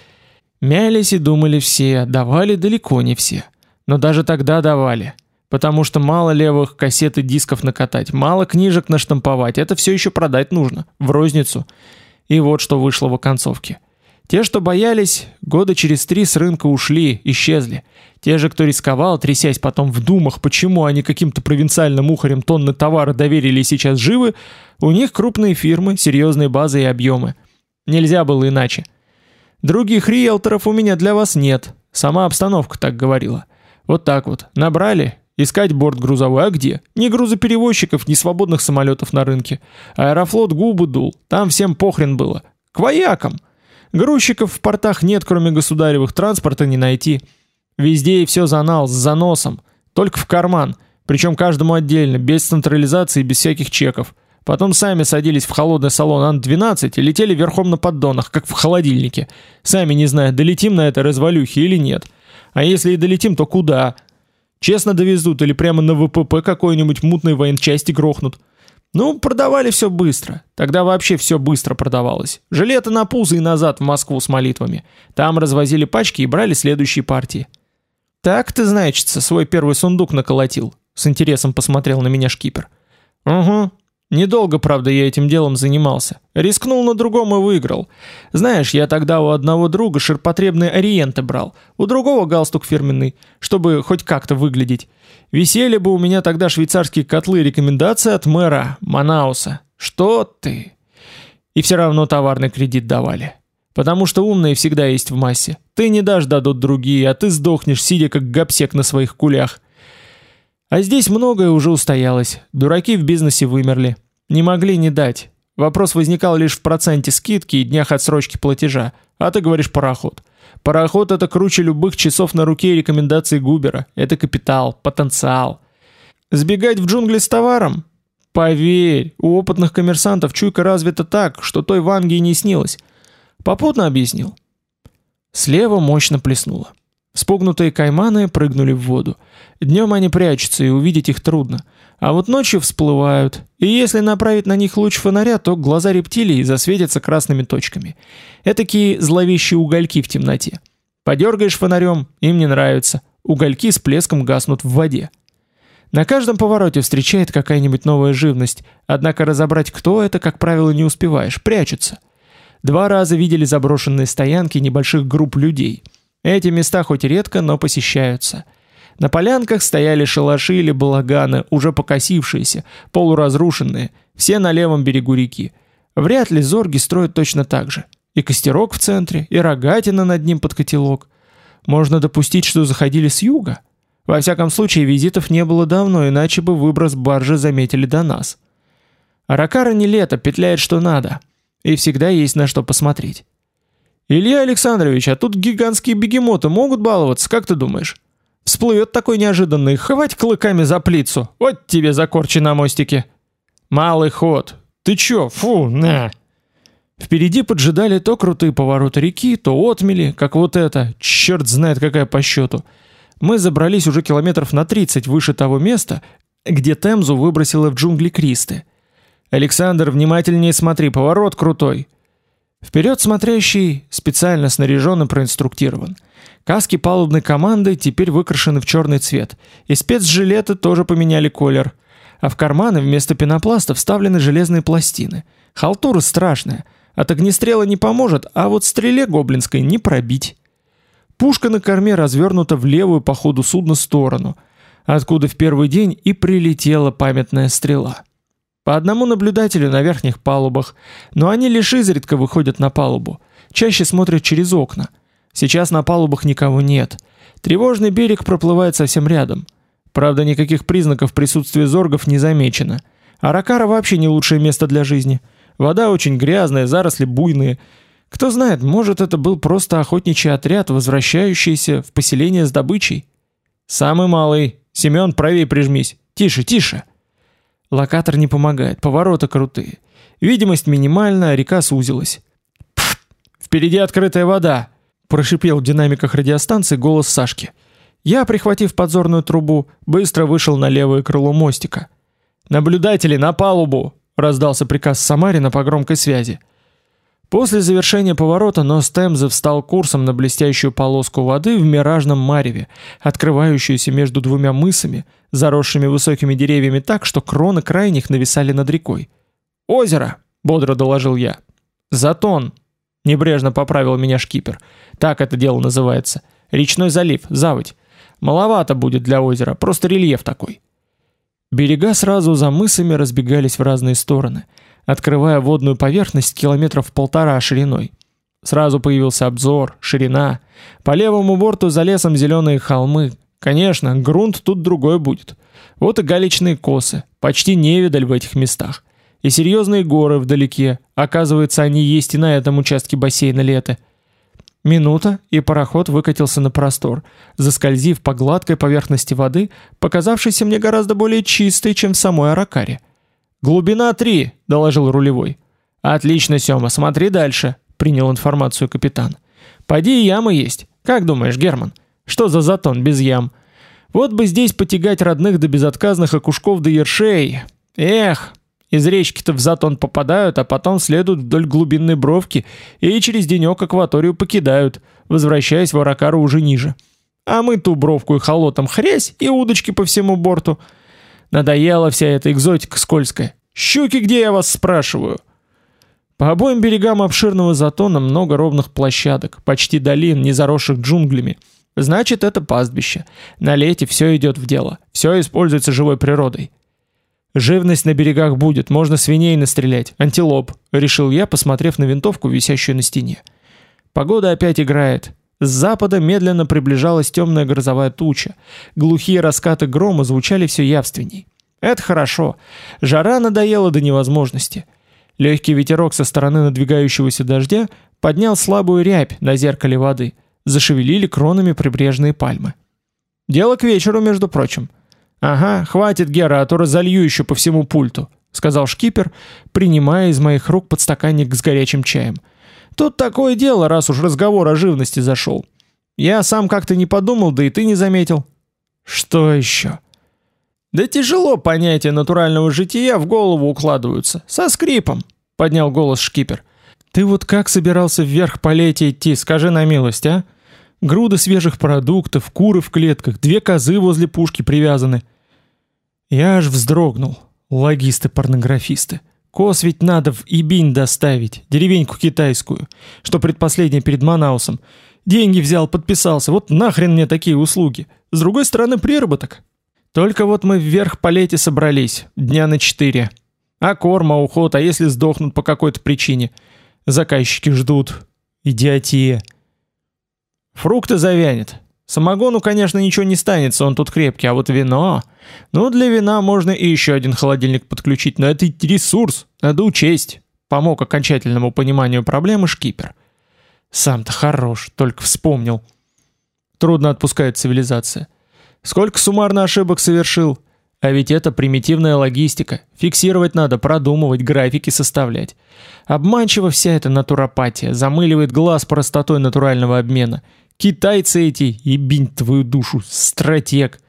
Мялись и думали все, давали далеко не все. Но даже тогда давали. Потому что мало левых кассет и дисков накатать, мало книжек наштамповать. Это все еще продать нужно, в розницу. И вот что вышло в оконцовке. Те, что боялись, года через три с рынка ушли, исчезли. Те же, кто рисковал, трясясь потом в думах, почему они каким-то провинциальным ухарям тонны товара доверили и сейчас живы, у них крупные фирмы, серьезные базы и объемы. Нельзя было иначе. Других риэлторов у меня для вас нет. Сама обстановка так говорила. Вот так вот. Набрали, Искать борт грузовой, а где? Ни грузоперевозчиков, ни свободных самолетов на рынке. Аэрофлот губы дул, там всем похрен было. К воякам. Грузчиков в портах нет, кроме государевых, транспорта не найти. Везде и все занал, с заносом. Только в карман. Причем каждому отдельно, без централизации, без всяких чеков. Потом сами садились в холодный салон Ан-12 и летели верхом на поддонах, как в холодильнике. Сами не зная, долетим на этой развалюхе или нет. А если и долетим, то куда? Честно довезут или прямо на ВПП какой-нибудь мутной военчасти грохнут. Ну, продавали все быстро. Тогда вообще все быстро продавалось. Жилеты на пузо и назад в Москву с молитвами. Там развозили пачки и брали следующие партии. Так ты, значит, свой первый сундук наколотил. С интересом посмотрел на меня шкипер. Угу, Недолго, правда, я этим делом занимался. Рискнул на другом и выиграл. Знаешь, я тогда у одного друга ширпотребные ориенты брал, у другого галстук фирменный, чтобы хоть как-то выглядеть. Висели бы у меня тогда швейцарские котлы рекомендации от мэра Манауса. Что ты? И все равно товарный кредит давали. Потому что умные всегда есть в массе. Ты не дашь, дадут другие, а ты сдохнешь, сидя как гапсек на своих кулях. А здесь многое уже устоялось. Дураки в бизнесе вымерли. Не могли не дать. Вопрос возникал лишь в проценте скидки и днях отсрочки платежа. А ты говоришь пароход. Пароход это круче любых часов на руке и рекомендаций Губера. Это капитал, потенциал. Сбегать в джунгли с товаром? Поверь, у опытных коммерсантов чуйка развита так, что той Ванге и не снилось. Попутно объяснил. Слева мощно плеснуло. Спугнутые кайманы прыгнули в воду. Днем они прячутся, и увидеть их трудно. А вот ночью всплывают, и если направить на них луч фонаря, то глаза рептилий засветятся красными точками. Этакие зловещие угольки в темноте. Подергаешь фонарем, им не нравится. Угольки с плеском гаснут в воде. На каждом повороте встречает какая-нибудь новая живность, однако разобрать, кто это, как правило, не успеваешь, прячутся. Два раза видели заброшенные стоянки небольших групп людей – эти места хоть редко, но посещаются. На полянках стояли шалаши или балаганы, уже покосившиеся, полуразрушенные, все на левом берегу реки. Вряд ли зорги строят точно так же. И костерок в центре, и рогатина над ним под котелок. Можно допустить, что заходили с юга. Во всяком случае, визитов не было давно, иначе бы выброс баржи заметили до нас. Аракара не лето, петляет что надо. И всегда есть на что посмотреть. Илья Александрович, а тут гигантские бегемоты могут баловаться, как ты думаешь? Всплывет такой неожиданный, хвать клыками за плицу. Вот тебе закорчи на мостике. Малый ход. Ты чё? Фу, на. Впереди поджидали то крутые повороты реки, то отмели, как вот это, черт знает какая по счету. Мы забрались уже километров на 30 выше того места, где Темзу выбросило в джунгли Кристы. Александр, внимательнее смотри, поворот крутой. Вперед смотрящий специально снаряжен и проинструктирован. Каски палубной команды теперь выкрашены в черный цвет, и спецжилеты тоже поменяли колер. А в карманы вместо пенопласта вставлены железные пластины. Халтура страшная — от огнестрела не поможет, а вот стреле гоблинской не пробить. Пушка на корме развернута в левую по ходу судна сторону, откуда в первый день и прилетела памятная стрела. По одному наблюдателю на верхних палубах, но они лишь изредка выходят на палубу, чаще смотрят через окна. Сейчас на палубах никого нет. Тревожный берег проплывает совсем рядом. Правда, никаких признаков присутствия зоргов не замечено. Аракара вообще не лучшее место для жизни – Вода очень грязная, заросли буйные. Кто знает, может это был просто охотничий отряд, возвращающийся в поселение с добычей. Самый малый. Семён, правее прижмись. Тише, тише. Локатор не помогает, повороты крутые. Видимость минимальная, река сузилась. Пф, впереди открытая вода, прошипел в динамиках радиостанции голос Сашки. Я, прихватив подзорную трубу, быстро вышел на левое крыло мостика. Наблюдатели на палубу, раздался приказ Самарина по громкой связи. После завершения поворота нос Темзы встал курсом на блестящую полоску воды в миражном мареве, открывающуюся между двумя мысами, заросшими высокими деревьями так, что кроны крайних нависали над рекой. «Озеро!» — бодро доложил я. «Затон!» — небрежно поправил меня шкипер. «Так это дело называется. Речной залив, заводь. Маловато будет для озера, просто рельеф такой». Берега сразу за мысами разбегались в разные стороны, открывая водную поверхность километров полтора шириной. Сразу появился обзор, ширина. По левому борту за лесом зеленые холмы. Конечно, грунт тут другой будет. Вот и галечные косы, почти невидаль в этих местах. И серьезные горы вдалеке. Оказывается, они есть и на этом участке бассейна лета. Минута, и пароход выкатился на простор, заскользив по гладкой поверхности воды, показавшейся мне гораздо более чистой, чем в самой Аракаре. «Глубина три», — доложил рулевой. «Отлично, Сёма, смотри дальше», — принял информацию капитан. «Поди и ямы есть. Как думаешь, Герман? Что за затон без ям? Вот бы здесь потягать родных до безотказных окушков до ершей. Эх, из речки-то в затон попадают, а потом следуют вдоль глубинной бровки и через денек акваторию покидают, возвращаясь в Аракару уже ниже. А мы ту бровку и холотом хрясь и удочки по всему борту. Надоела вся эта экзотика скользкая. Щуки где я вас спрашиваю? По обоим берегам обширного затона много ровных площадок, почти долин, не заросших джунглями. Значит, это пастбище. На лете все идет в дело, все используется живой природой. Живность на берегах будет, можно свиней настрелять, антилоп, решил я, посмотрев на винтовку, висящую на стене. Погода опять играет. С запада медленно приближалась темная грозовая туча. Глухие раскаты грома звучали все явственней. Это хорошо. Жара надоела до невозможности. Легкий ветерок со стороны надвигающегося дождя поднял слабую рябь на зеркале воды. Зашевелили кронами прибрежные пальмы. Дело к вечеру, между прочим. «Ага, хватит, Гера, а то разолью еще по всему пульту», — сказал шкипер, принимая из моих рук подстаканник с горячим чаем. «Тут такое дело, раз уж разговор о живности зашел. Я сам как-то не подумал, да и ты не заметил». «Что еще?» «Да тяжело понятия натурального жития в голову укладываются. Со скрипом», — поднял голос шкипер. «Ты вот как собирался вверх по лете идти, скажи на милость, а?» Груда свежих продуктов, куры в клетках, две козы возле пушки привязаны. Я аж вздрогнул. Логисты-порнографисты. Кос ведь надо в Ибинь доставить, деревеньку китайскую, что предпоследняя перед Манаусом. Деньги взял, подписался. Вот нахрен мне такие услуги? С другой стороны, приработок. Только вот мы вверх по лете собрались, дня на четыре. А корма, уход, а если сдохнут по какой-то причине? Заказчики ждут. Идиотия. Фрукты завянет. Самогону, конечно, ничего не станется, он тут крепкий, а вот вино... Ну, для вина можно и еще один холодильник подключить, но это ресурс, надо учесть. Помог окончательному пониманию проблемы шкипер. Сам-то хорош, только вспомнил. Трудно отпускает цивилизация. Сколько суммарно ошибок совершил? А ведь это примитивная логистика. Фиксировать надо, продумывать, графики составлять. Обманчива вся эта натуропатия, замыливает глаз простотой натурального обмена. Китайцы эти, и бинь твою душу, стратег.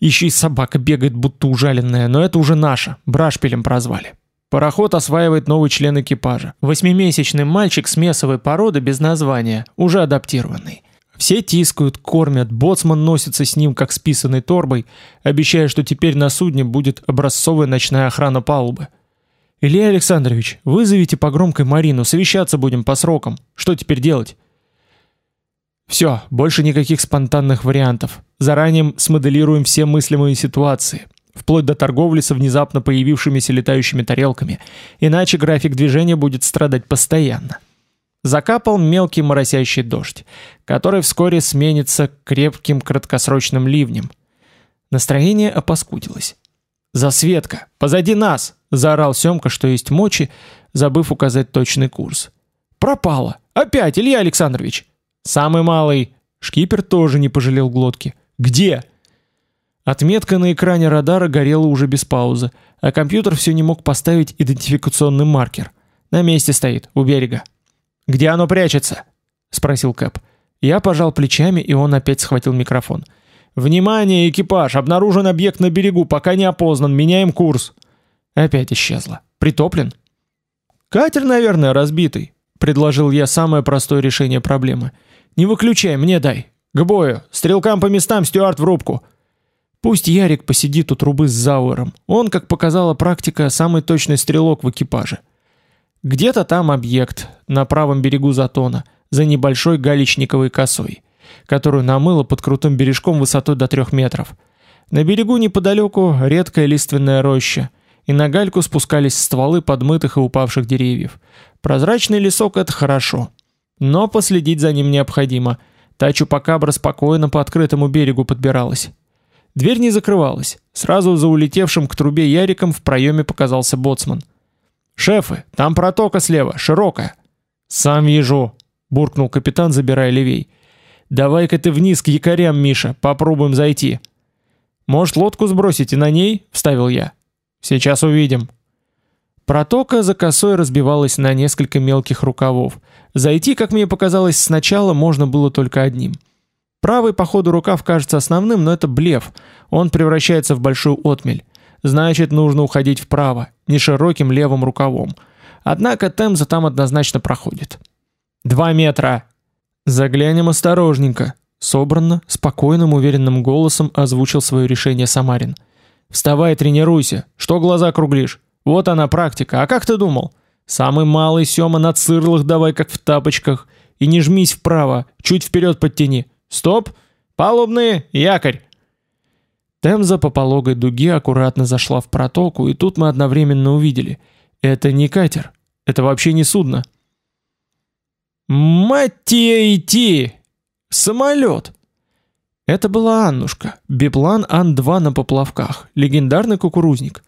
Еще и собака бегает, будто ужаленная, но это уже наша, брашпилем прозвали. Пароход осваивает новый член экипажа. Восьмимесячный мальчик с смесовой породы без названия, уже адаптированный. Все тискают, кормят, боцман носится с ним как с писаной торбой, обещая, что теперь на судне будет образцовая ночная охрана палубы. Илья Александрович, вызовите по громкой Марину, совещаться будем по срокам. Что теперь делать? Все, больше никаких спонтанных вариантов. Заранее смоделируем все мыслимые ситуации, вплоть до торговли со внезапно появившимися летающими тарелками. Иначе график движения будет страдать постоянно. Закапал мелкий моросящий дождь, который вскоре сменится крепким краткосрочным ливнем. Настроение опаскудилось. «Засветка! Позади нас!» — заорал Семка, что есть мочи, забыв указать точный курс. «Пропало! Опять, Илья Александрович!» «Самый малый!» Шкипер тоже не пожалел глотки. «Где?» Отметка на экране радара горела уже без паузы, а компьютер все не мог поставить идентификационный маркер. На месте стоит, у берега. Где оно прячется? спросил Кэп. Я пожал плечами, и он опять схватил микрофон. Внимание, экипаж, обнаружен объект на берегу, пока не опознан, меняем курс. Опять исчезла. Притоплен? Катер, наверное, разбитый, предложил я самое простое решение проблемы. Не выключай, мне дай. К бою. Стрелкам по местам, Стюарт в рубку. Пусть Ярик посидит у трубы с Зауэром. Он, как показала практика, самый точный стрелок в экипаже. Где-то там объект, на правом берегу затона, за небольшой галечниковой косой, которую намыло под крутым бережком высотой до трех метров. На берегу неподалеку редкая лиственная роща, и на гальку спускались стволы подмытых и упавших деревьев. Прозрачный лесок — это хорошо. Но последить за ним необходимо. Та чупакабра спокойно по открытому берегу подбиралась. Дверь не закрывалась. Сразу за улетевшим к трубе Яриком в проеме показался боцман. «Шефы, там протока слева, широкая». «Сам вижу», — буркнул капитан, забирая левей. «Давай-ка ты вниз к якорям, Миша, попробуем зайти». «Может, лодку сбросить и на ней?» — вставил я. «Сейчас увидим». Протока за косой разбивалась на несколько мелких рукавов. Зайти, как мне показалось, сначала можно было только одним. Правый по ходу рукав кажется основным, но это блеф. Он превращается в большую отмель. Значит, нужно уходить вправо, не широким левым рукавом. Однако Темза там однозначно проходит. «Два метра!» «Заглянем осторожненько», — собранно, спокойным, уверенным голосом озвучил свое решение Самарин. «Вставай, тренируйся. Что глаза круглишь? Вот она практика. А как ты думал? Самый малый Сёма на цирлах давай, как в тапочках. И не жмись вправо, чуть вперед подтяни. Стоп! Палубные, якорь!» Темза по пологой дуге аккуратно зашла в протоку, и тут мы одновременно увидели. Это не катер. Это вообще не судно. Мать идти! Самолет! Это была Аннушка, биплан Ан-2 на поплавках, легендарный кукурузник.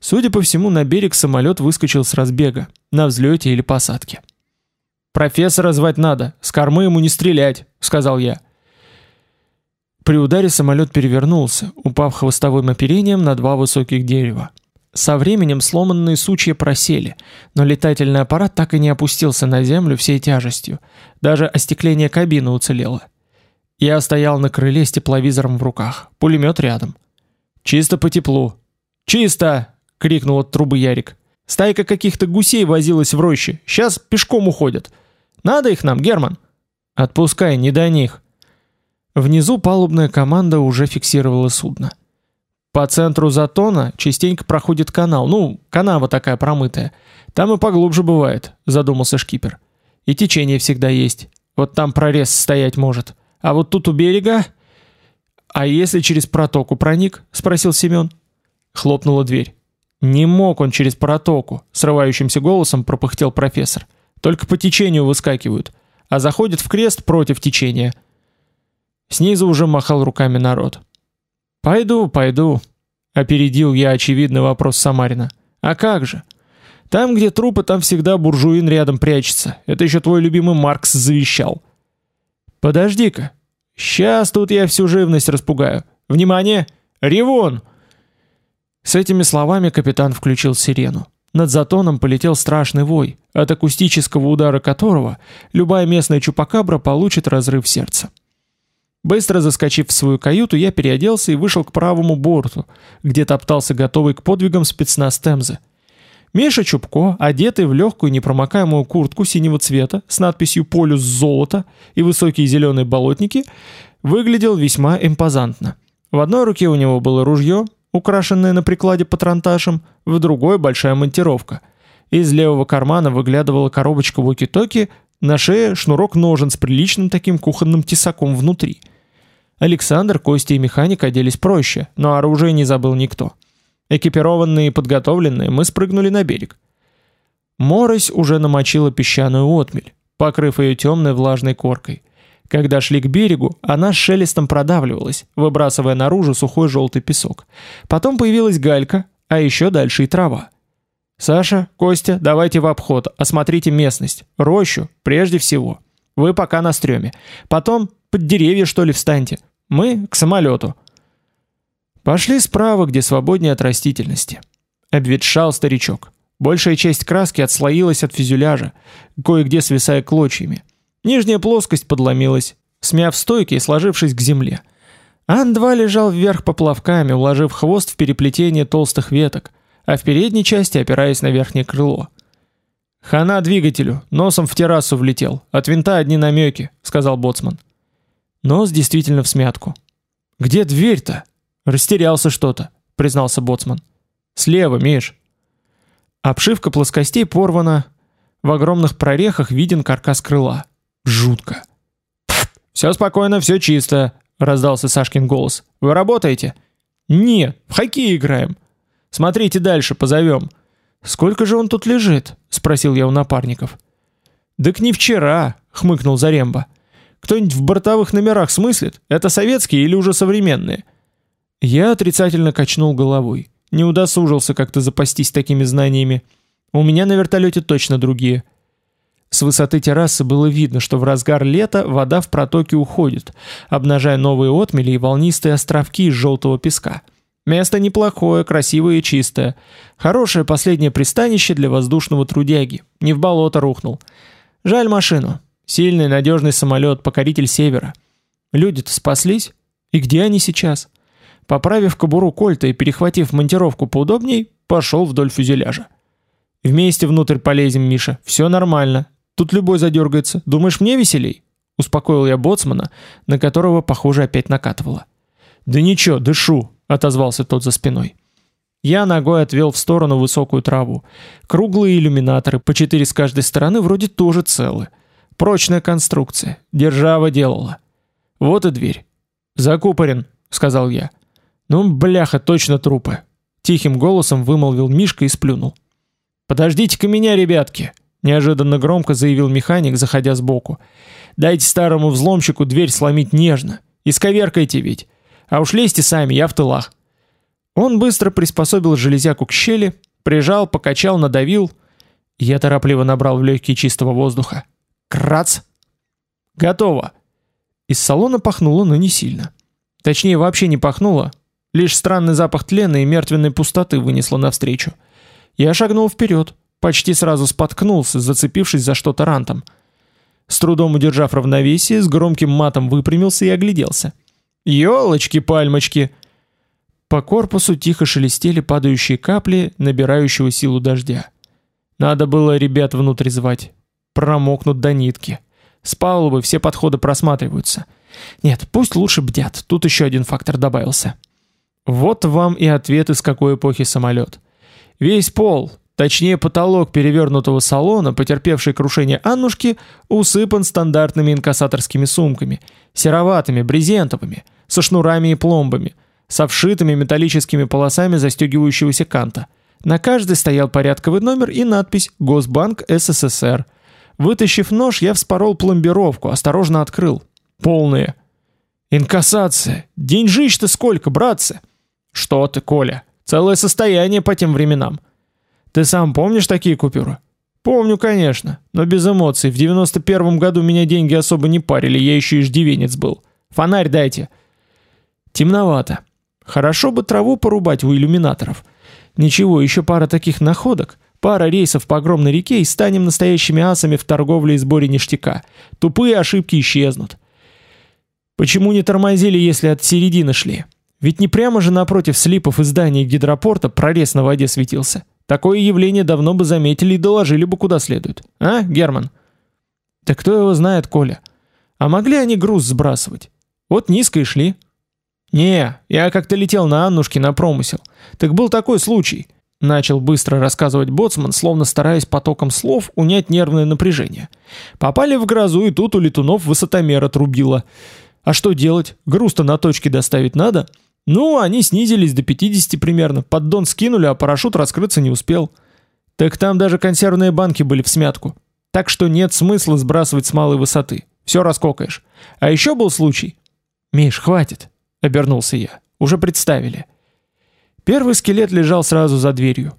Судя по всему, на берег самолет выскочил с разбега, на взлете или посадке. «Профессора звать надо, с кормы ему не стрелять», — сказал я. При ударе самолет перевернулся, упав хвостовым оперением на два высоких дерева. Со временем сломанные сучья просели, но летательный аппарат так и не опустился на землю всей тяжестью. Даже остекление кабины уцелело. Я стоял на крыле с тепловизором в руках, пулемет рядом. «Чисто по теплу». «Чисто!» — крикнул от трубы Ярик. «Стайка каких-то гусей возилась в роще. Сейчас пешком уходят. Надо их нам, Герман?» «Отпускай, не до них». Внизу палубная команда уже фиксировала судно. По центру затона частенько проходит канал, ну, канава такая промытая. Там и поглубже бывает, задумался шкипер. И течение всегда есть. Вот там прорез стоять может. А вот тут у берега А если через протоку проник? спросил Семен. Хлопнула дверь. Не мог он через протоку, срывающимся голосом пропыхтел профессор. Только по течению выскакивают, а заходят в крест против течения. Снизу уже махал руками народ. Пойду, пойду, опередил я очевидный вопрос Самарина. А как же? Там, где трупы, там всегда буржуин рядом прячется. Это еще твой любимый Маркс завещал. Подожди-ка. Сейчас тут я всю живность распугаю. Внимание! Ревон! С этими словами капитан включил сирену. Над затоном полетел страшный вой, от акустического удара которого любая местная чупакабра получит разрыв сердца. Быстро заскочив в свою каюту, я переоделся и вышел к правому борту, где топтался готовый к подвигам спецназ Темзы. Миша Чупко, одетый в легкую непромокаемую куртку синего цвета с надписью «Полюс золота» и высокие зеленые болотники, выглядел весьма импозантно. В одной руке у него было ружье, украшенное на прикладе патронташем, в другой большая монтировка. Из левого кармана выглядывала коробочка воки-токи, на шее шнурок ножен с приличным таким кухонным тесаком внутри. Александр, Костя и механик оделись проще, но оружие не забыл никто. Экипированные и подготовленные, мы спрыгнули на берег. Морось уже намочила песчаную отмель, покрыв ее темной влажной коркой. Когда шли к берегу, она с шелестом продавливалась, выбрасывая наружу сухой желтый песок. Потом появилась галька, а еще дальше и трава. «Саша, Костя, давайте в обход, осмотрите местность, рощу, прежде всего. Вы пока на стреме. Потом под деревья, что ли, встаньте. Мы к самолету». Пошли справа, где свободнее от растительности. Обветшал старичок. Большая часть краски отслоилась от фюзеляжа, кое-где свисая клочьями. Нижняя плоскость подломилась, смяв стойки и сложившись к земле. Ан-2 лежал вверх поплавками, уложив хвост в переплетение толстых веток, а в передней части опираясь на верхнее крыло. «Хана двигателю, носом в террасу влетел, от винта одни намеки», — сказал боцман. Нос действительно в смятку. «Где дверь-то?» Растерялся что-то, признался боцман. Слева, Миш. Обшивка плоскостей порвана, в огромных прорехах виден каркас крыла. Жутко. Все спокойно, все чисто, раздался Сашкин голос. Вы работаете? Не, в хоккей играем. Смотрите дальше, позовем. Сколько же он тут лежит? спросил я у напарников. Да к не вчера, хмыкнул Заремба. Кто-нибудь в бортовых номерах смыслит? Это советские или уже современные? Я отрицательно качнул головой. Не удосужился как-то запастись такими знаниями. У меня на вертолете точно другие. С высоты террасы было видно, что в разгар лета вода в протоке уходит, обнажая новые отмели и волнистые островки из желтого песка. Место неплохое, красивое и чистое. Хорошее последнее пристанище для воздушного трудяги. Не в болото рухнул. Жаль машину. Сильный, надежный самолет, покоритель севера. Люди-то спаслись? И где они сейчас? — Поправив кобуру кольта и перехватив монтировку поудобней, пошел вдоль фюзеляжа. Вместе внутрь полезем, Миша. Все нормально. Тут любой задергается. Думаешь, мне веселей? Успокоил я боцмана, на которого, похоже, опять накатывало. Да ничего, дышу, отозвался тот за спиной. Я ногой отвел в сторону высокую траву. Круглые иллюминаторы, по четыре с каждой стороны, вроде тоже целы. Прочная конструкция. Держава делала. Вот и дверь. Закупорен, сказал я. «Ну, бляха, точно трупы!» Тихим голосом вымолвил Мишка и сплюнул. «Подождите-ка меня, ребятки!» Неожиданно громко заявил механик, заходя сбоку. «Дайте старому взломщику дверь сломить нежно. Исковеркайте ведь. А уж лезьте сами, я в тылах». Он быстро приспособил железяку к щели, прижал, покачал, надавил. Я торопливо набрал в легкие чистого воздуха. Крац! Готово! Из салона пахнуло, но не сильно. Точнее, вообще не пахнуло, Лишь странный запах тлена и мертвенной пустоты вынесло навстречу. Я шагнул вперед, почти сразу споткнулся, зацепившись за что-то рантом. С трудом удержав равновесие, с громким матом выпрямился и огляделся. «Елочки-пальмочки!» По корпусу тихо шелестели падающие капли набирающего силу дождя. Надо было ребят внутрь звать. Промокнут до нитки. С палубы все подходы просматриваются. Нет, пусть лучше бдят, тут еще один фактор добавился. Вот вам и ответ, из какой эпохи самолет. Весь пол, точнее потолок перевернутого салона, потерпевший крушение Аннушки, усыпан стандартными инкассаторскими сумками, сероватыми, брезентовыми, со шнурами и пломбами, со вшитыми металлическими полосами застегивающегося канта. На каждой стоял порядковый номер и надпись «Госбанк СССР». Вытащив нож, я вспорол пломбировку, осторожно открыл. Полные. Инкассация. Деньжищ-то сколько, братцы? Что ты, Коля? Целое состояние по тем временам. Ты сам помнишь такие купюры? Помню, конечно, но без эмоций. В 91 году меня деньги особо не парили, я еще иждивенец был. Фонарь дайте. Темновато. Хорошо бы траву порубать у иллюминаторов. Ничего, еще пара таких находок, пара рейсов по огромной реке и станем настоящими асами в торговле и сборе ништяка. Тупые ошибки исчезнут. Почему не тормозили, если от середины шли? Ведь не прямо же напротив слипов и зданий гидропорта прорез на воде светился. Такое явление давно бы заметили и доложили бы куда следует. А, Герман? Да кто его знает, Коля? А могли они груз сбрасывать? Вот низко и шли. Не, я как-то летел на Аннушке на промысел. Так был такой случай. Начал быстро рассказывать боцман, словно стараясь потоком слов унять нервное напряжение. Попали в грозу, и тут у летунов высотомер отрубило. А что делать? Груз-то на точке доставить надо. Ну, они снизились до 50 примерно, поддон скинули, а парашют раскрыться не успел. Так там даже консервные банки были в смятку. Так что нет смысла сбрасывать с малой высоты. Все раскокаешь. А еще был случай. «Миш, хватит», — обернулся я. «Уже представили». Первый скелет лежал сразу за дверью.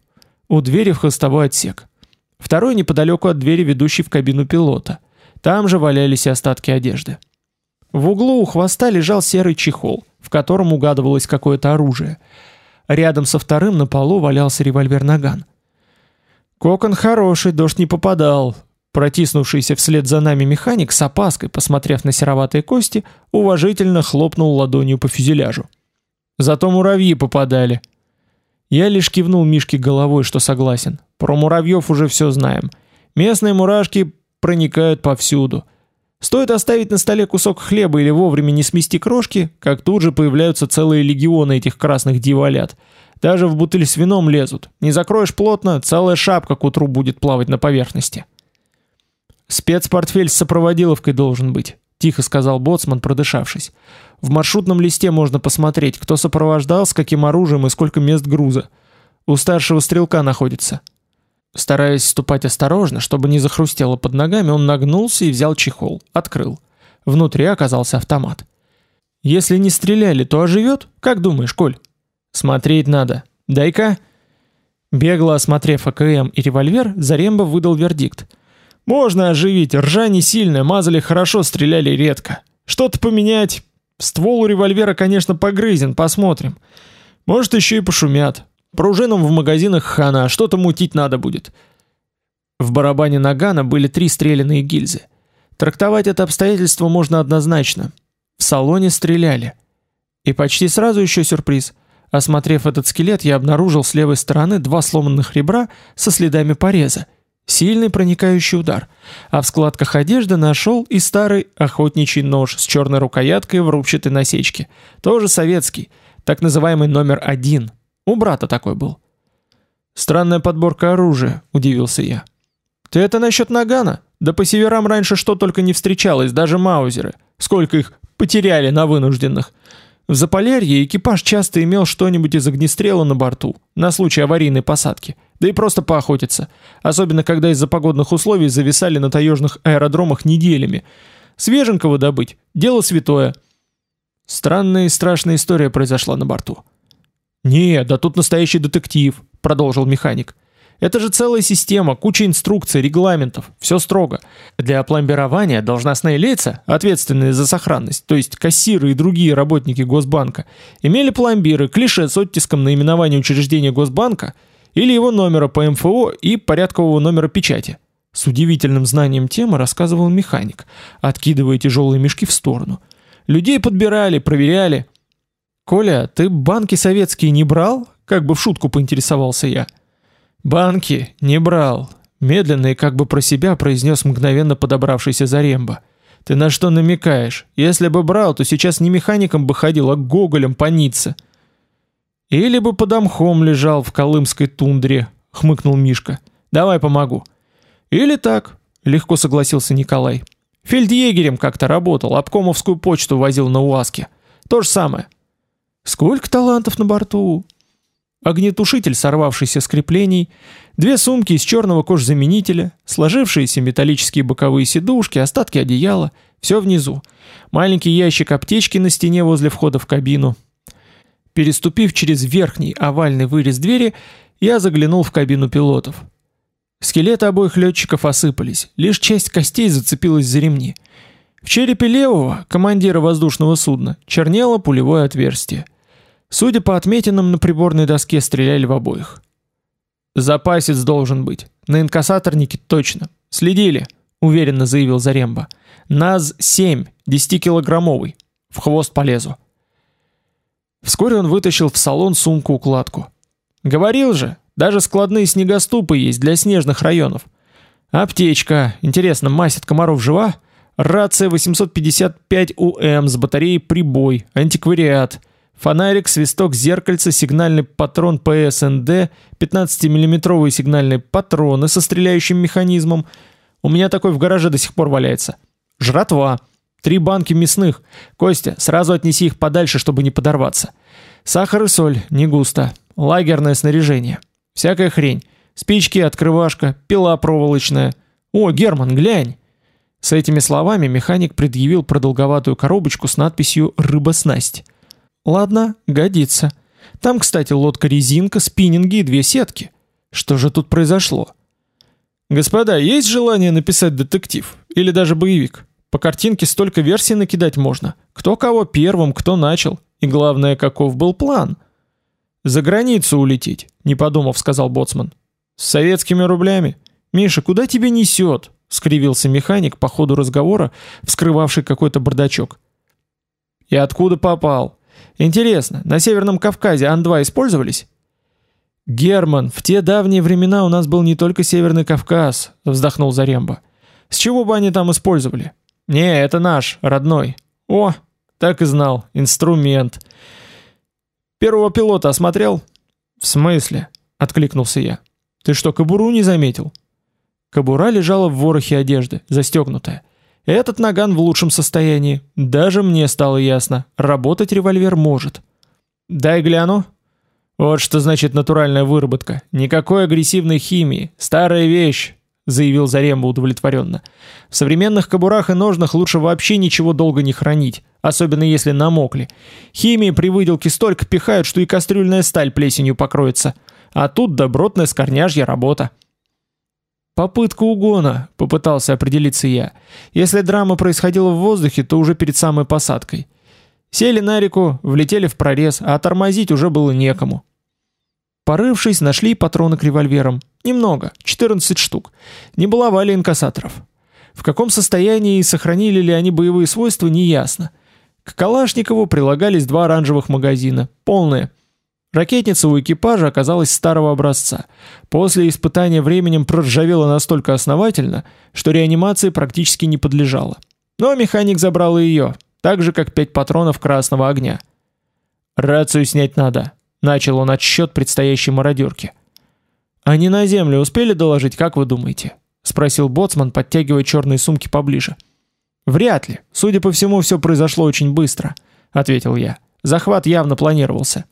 У двери в хвостовой отсек. Второй неподалеку от двери, ведущей в кабину пилота. Там же валялись остатки одежды. В углу у хвоста лежал серый чехол в котором угадывалось какое-то оружие. Рядом со вторым на полу валялся револьвер-наган. Кокон хороший, дождь не попадал. Протиснувшийся вслед за нами механик с опаской, посмотрев на сероватые кости, уважительно хлопнул ладонью по фюзеляжу. Зато муравьи попадали. Я лишь кивнул Мишке головой, что согласен. Про муравьев уже все знаем. Местные мурашки проникают повсюду. Стоит оставить на столе кусок хлеба или вовремя не смести крошки, как тут же появляются целые легионы этих красных дьяволят. Даже в бутыль с вином лезут. Не закроешь плотно, целая шапка к утру будет плавать на поверхности. Спецпортфель с сопроводиловкой должен быть, тихо сказал боцман, продышавшись. В маршрутном листе можно посмотреть, кто сопровождал, с каким оружием и сколько мест груза. У старшего стрелка находится. Стараясь ступать осторожно, чтобы не захрустело под ногами, он нагнулся и взял чехол, открыл. Внутри оказался автомат. Если не стреляли, то оживет? Как думаешь, Коль? Смотреть надо. Дай-ка. Бегло осмотрев АКМ и револьвер, Заремба выдал вердикт. Можно оживить, ржа не сильная, мазали хорошо, стреляли редко. Что-то поменять. Ствол у револьвера, конечно, погрызен, посмотрим. Может, еще и пошумят. Пружинам в магазинах хана, что-то мутить надо будет. В барабане нагана были три стреляные гильзы. Трактовать это обстоятельство можно однозначно. В салоне стреляли. И почти сразу еще сюрприз. Осмотрев этот скелет, я обнаружил с левой стороны два сломанных ребра со следами пореза. Сильный проникающий удар. А в складках одежды нашел и старый охотничий нож с черной рукояткой в рубчатой насечке. Тоже советский, так называемый номер один. У брата такой был. Странная подборка оружия, удивился я. Ты это насчет нагана? Да по северам раньше что только не встречалось, даже маузеры. Сколько их потеряли на вынужденных. В Заполярье экипаж часто имел что-нибудь из огнестрела на борту, на случай аварийной посадки, да и просто поохотиться, особенно когда из-за погодных условий зависали на таежных аэродромах неделями. Свеженького добыть – дело святое. Странная и страшная история произошла на борту. «Не, да тут настоящий детектив», — продолжил механик. «Это же целая система, куча инструкций, регламентов, все строго. Для пломбирования должностные лица, ответственные за сохранность, то есть кассиры и другие работники Госбанка, имели пломбиры, клише с оттиском наименования учреждения Госбанка или его номера по МФО и порядкового номера печати». С удивительным знанием темы рассказывал механик, откидывая тяжелые мешки в сторону. Людей подбирали, проверяли, «Коля, ты банки советские не брал?» Как бы в шутку поинтересовался я. «Банки не брал», — медленно и как бы про себя произнес мгновенно подобравшийся Заремба. «Ты на что намекаешь? Если бы брал, то сейчас не механиком бы ходил, а гоголем по Ницце». «Или бы под мхом лежал в колымской тундре», — хмыкнул Мишка. «Давай помогу». «Или так», — легко согласился Николай. «Фельдъегерем как-то работал, обкомовскую почту возил на УАЗке. То же самое. Сколько талантов на борту? Огнетушитель, сорвавшийся с креплений, две сумки из черного кожзаменителя, сложившиеся металлические боковые сидушки, остатки одеяла, все внизу. Маленький ящик аптечки на стене возле входа в кабину. Переступив через верхний овальный вырез двери, я заглянул в кабину пилотов. Скелеты обоих летчиков осыпались, лишь часть костей зацепилась за ремни. В черепе левого, командира воздушного судна, чернело пулевое отверстие. Судя по отметинам на приборной доске, стреляли в обоих. Запасец должен быть. На инкассаторнике точно. Следили, уверенно заявил Заремба. НАЗ-7, 10-килограммовый. В хвост полезу. Вскоре он вытащил в салон сумку-укладку. Говорил же, даже складные снегоступы есть для снежных районов. Аптечка. Интересно, мазь комаров жива? Рация 855УМ с батареей прибой, антиквариат, фонарик, свисток, зеркальце, сигнальный патрон ПСНД, 15-миллиметровые сигнальные патроны со стреляющим механизмом. У меня такой в гараже до сих пор валяется. Жратва. Три банки мясных. Костя, сразу отнеси их подальше, чтобы не подорваться. Сахар и соль, не густо. Лагерное снаряжение. Всякая хрень. Спички, открывашка, пила проволочная. О, Герман, глянь. С этими словами механик предъявил продолговатую коробочку с надписью «Рыбоснасть». Ладно, годится. Там, кстати, лодка-резинка, спиннинги и две сетки. Что же тут произошло? Господа, есть желание написать детектив? Или даже боевик? По картинке столько версий накидать можно. Кто кого первым, кто начал. И главное, каков был план. «За границу улететь», — не подумав, сказал Боцман. «С советскими рублями? Миша, куда тебя несет?» скривился механик по ходу разговора, вскрывавший какой-то бардачок. И откуда попал? Интересно, на Северном Кавказе Ан-2 использовались? Герман, в те давние времена у нас был не только Северный Кавказ, вздохнул Заремба. С чего бы они там использовали? Не, это наш, родной. О, так и знал, инструмент. Первого пилота осмотрел? В смысле? откликнулся я. Ты что, кобуру не заметил? Кобура лежала в ворохе одежды, застегнутая. Этот наган в лучшем состоянии. Даже мне стало ясно, работать револьвер может. Дай гляну. Вот что значит натуральная выработка. Никакой агрессивной химии. Старая вещь, заявил Заремба удовлетворенно. В современных кобурах и ножнах лучше вообще ничего долго не хранить, особенно если намокли. Химии при выделке столько пихают, что и кастрюльная сталь плесенью покроется. А тут добротная скорняжья работа. Попытка угона, попытался определиться я. Если драма происходила в воздухе, то уже перед самой посадкой. Сели на реку, влетели в прорез, а тормозить уже было некому. Порывшись, нашли патроны к револьверам. Немного, 14 штук. Не баловали инкассаторов. В каком состоянии и сохранили ли они боевые свойства, неясно. К Калашникову прилагались два оранжевых магазина, полные. Ракетница у экипажа оказалась старого образца. После испытания временем проржавела настолько основательно, что реанимации практически не подлежала. Но механик забрал и ее, так же как пять патронов красного огня. «Рацию снять надо», — начал он отсчет предстоящей мародерки. «Они на землю успели доложить, как вы думаете?» — спросил боцман, подтягивая черные сумки поближе. «Вряд ли. Судя по всему, все произошло очень быстро», — ответил я. «Захват явно планировался».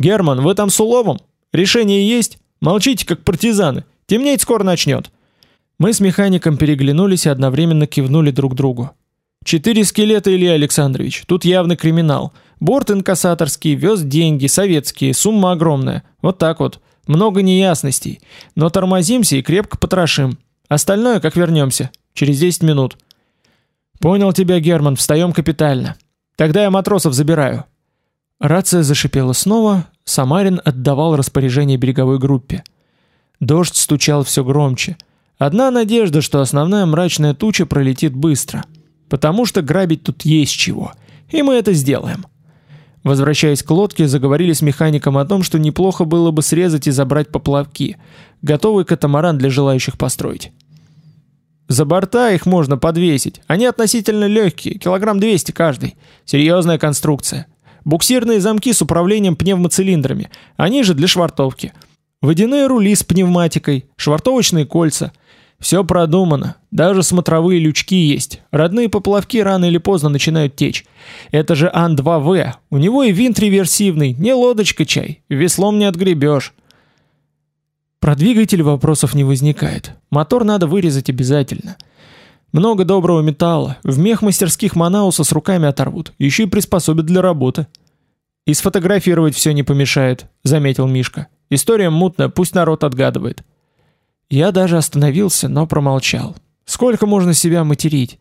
Герман, вы там с уловом? Решение есть? Молчите, как партизаны. Темнеть скоро начнет. Мы с механиком переглянулись и одновременно кивнули друг другу. Четыре скелета, Илья Александрович. Тут явно криминал. Борт инкассаторский, вез деньги, советские, сумма огромная. Вот так вот. Много неясностей. Но тормозимся и крепко потрошим. Остальное, как вернемся. Через 10 минут. Понял тебя, Герман, встаем капитально. Тогда я матросов забираю. Рация зашипела снова, Самарин отдавал распоряжение береговой группе. Дождь стучал все громче. Одна надежда, что основная мрачная туча пролетит быстро, потому что грабить тут есть чего, и мы это сделаем. Возвращаясь к лодке, заговорили с механиком о том, что неплохо было бы срезать и забрать поплавки, готовый катамаран для желающих построить. За борта их можно подвесить, они относительно легкие, килограмм 200 каждый. Серьезная конструкция. Буксирные замки с управлением пневмоцилиндрами, они же для швартовки. Водяные рули с пневматикой, швартовочные кольца. Все продумано, даже смотровые лючки есть. Родные поплавки рано или поздно начинают течь. Это же Ан-2В, у него и винт реверсивный, не лодочка чай, веслом не отгребешь. Про двигатель вопросов не возникает. Мотор надо вырезать обязательно. Много доброго металла, в мех мастерских Манауса с руками оторвут, еще и приспособят для работы. И сфотографировать все не помешает, заметил Мишка. История мутная, пусть народ отгадывает. Я даже остановился, но промолчал. Сколько можно себя материть?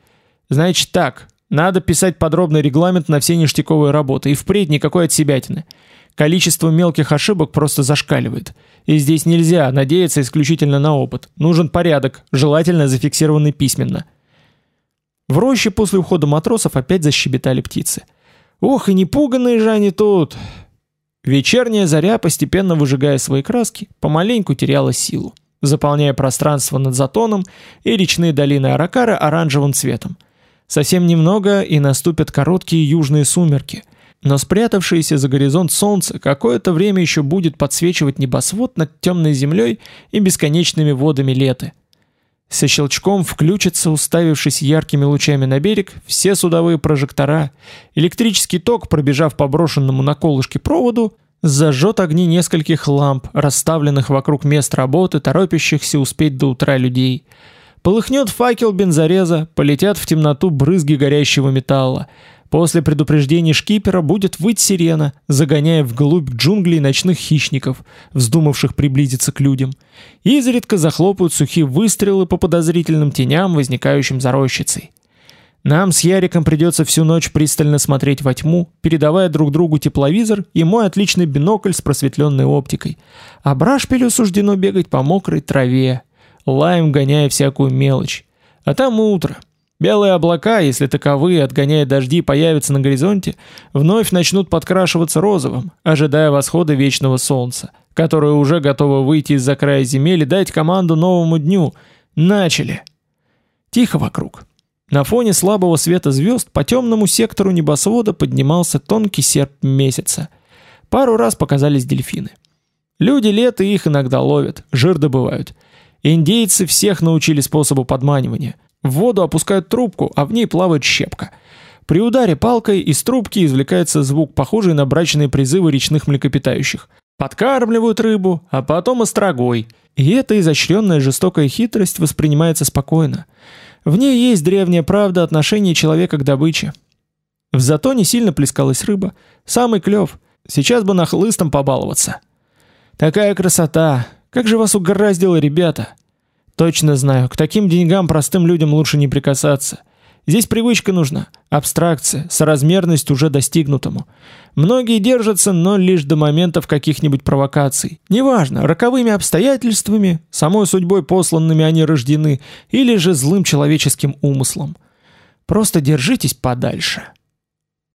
Значит так, надо писать подробный регламент на все ништяковые работы и впредь никакой отсебятины. Количество мелких ошибок просто зашкаливает. И здесь нельзя надеяться исключительно на опыт. Нужен порядок, желательно зафиксированный письменно. В роще после ухода матросов опять защебетали птицы. Ох, и непуганные же они тут. Вечерняя заря, постепенно выжигая свои краски, помаленьку теряла силу заполняя пространство над затоном и речные долины Аракара оранжевым цветом. Совсем немного и наступят короткие южные сумерки, но спрятавшееся за горизонт солнце какое-то время еще будет подсвечивать небосвод над темной землей и бесконечными водами лета. Со щелчком включатся, уставившись яркими лучами на берег, все судовые прожектора, электрический ток, пробежав по брошенному на колышке проводу, зажжет огни нескольких ламп, расставленных вокруг мест работы, торопящихся успеть до утра людей. Полыхнет факел бензореза, полетят в темноту брызги горящего металла. После предупреждения шкипера будет выть сирена, загоняя вглубь джунглей ночных хищников, вздумавших приблизиться к людям. Изредка захлопают сухие выстрелы по подозрительным теням, возникающим за рощицей. Нам с Яриком придется всю ночь пристально смотреть во тьму, передавая друг другу тепловизор и мой отличный бинокль с просветленной оптикой. А Брашпилю суждено бегать по мокрой траве, лаем гоняя всякую мелочь. А там утро. Белые облака, если таковые, отгоняя дожди, появятся на горизонте, вновь начнут подкрашиваться розовым, ожидая восхода вечного солнца, которое уже готово выйти из-за края земель и дать команду новому дню. Начали. Тихо вокруг. На фоне слабого света звезд по темному сектору небосвода поднимался тонкий серп месяца. Пару раз показались дельфины. Люди лето их иногда ловят, жир добывают. Индейцы всех научили способу подманивания. В воду опускают трубку, а в ней плавает щепка. При ударе палкой из трубки извлекается звук, похожий на брачные призывы речных млекопитающих. Подкармливают рыбу, а потом острогой. И эта изощренная жестокая хитрость воспринимается спокойно. В ней есть древняя правда отношения человека к добыче. В затоне сильно плескалась рыба, самый клев. Сейчас бы нахлыстом побаловаться. Такая красота. Как же вас угораздило, ребята. Точно знаю, к таким деньгам простым людям лучше не прикасаться. Здесь привычка нужна, абстракция, соразмерность уже достигнутому. Многие держатся, но лишь до моментов каких-нибудь провокаций. Неважно, роковыми обстоятельствами, самой судьбой посланными они рождены, или же злым человеческим умыслом. Просто держитесь подальше.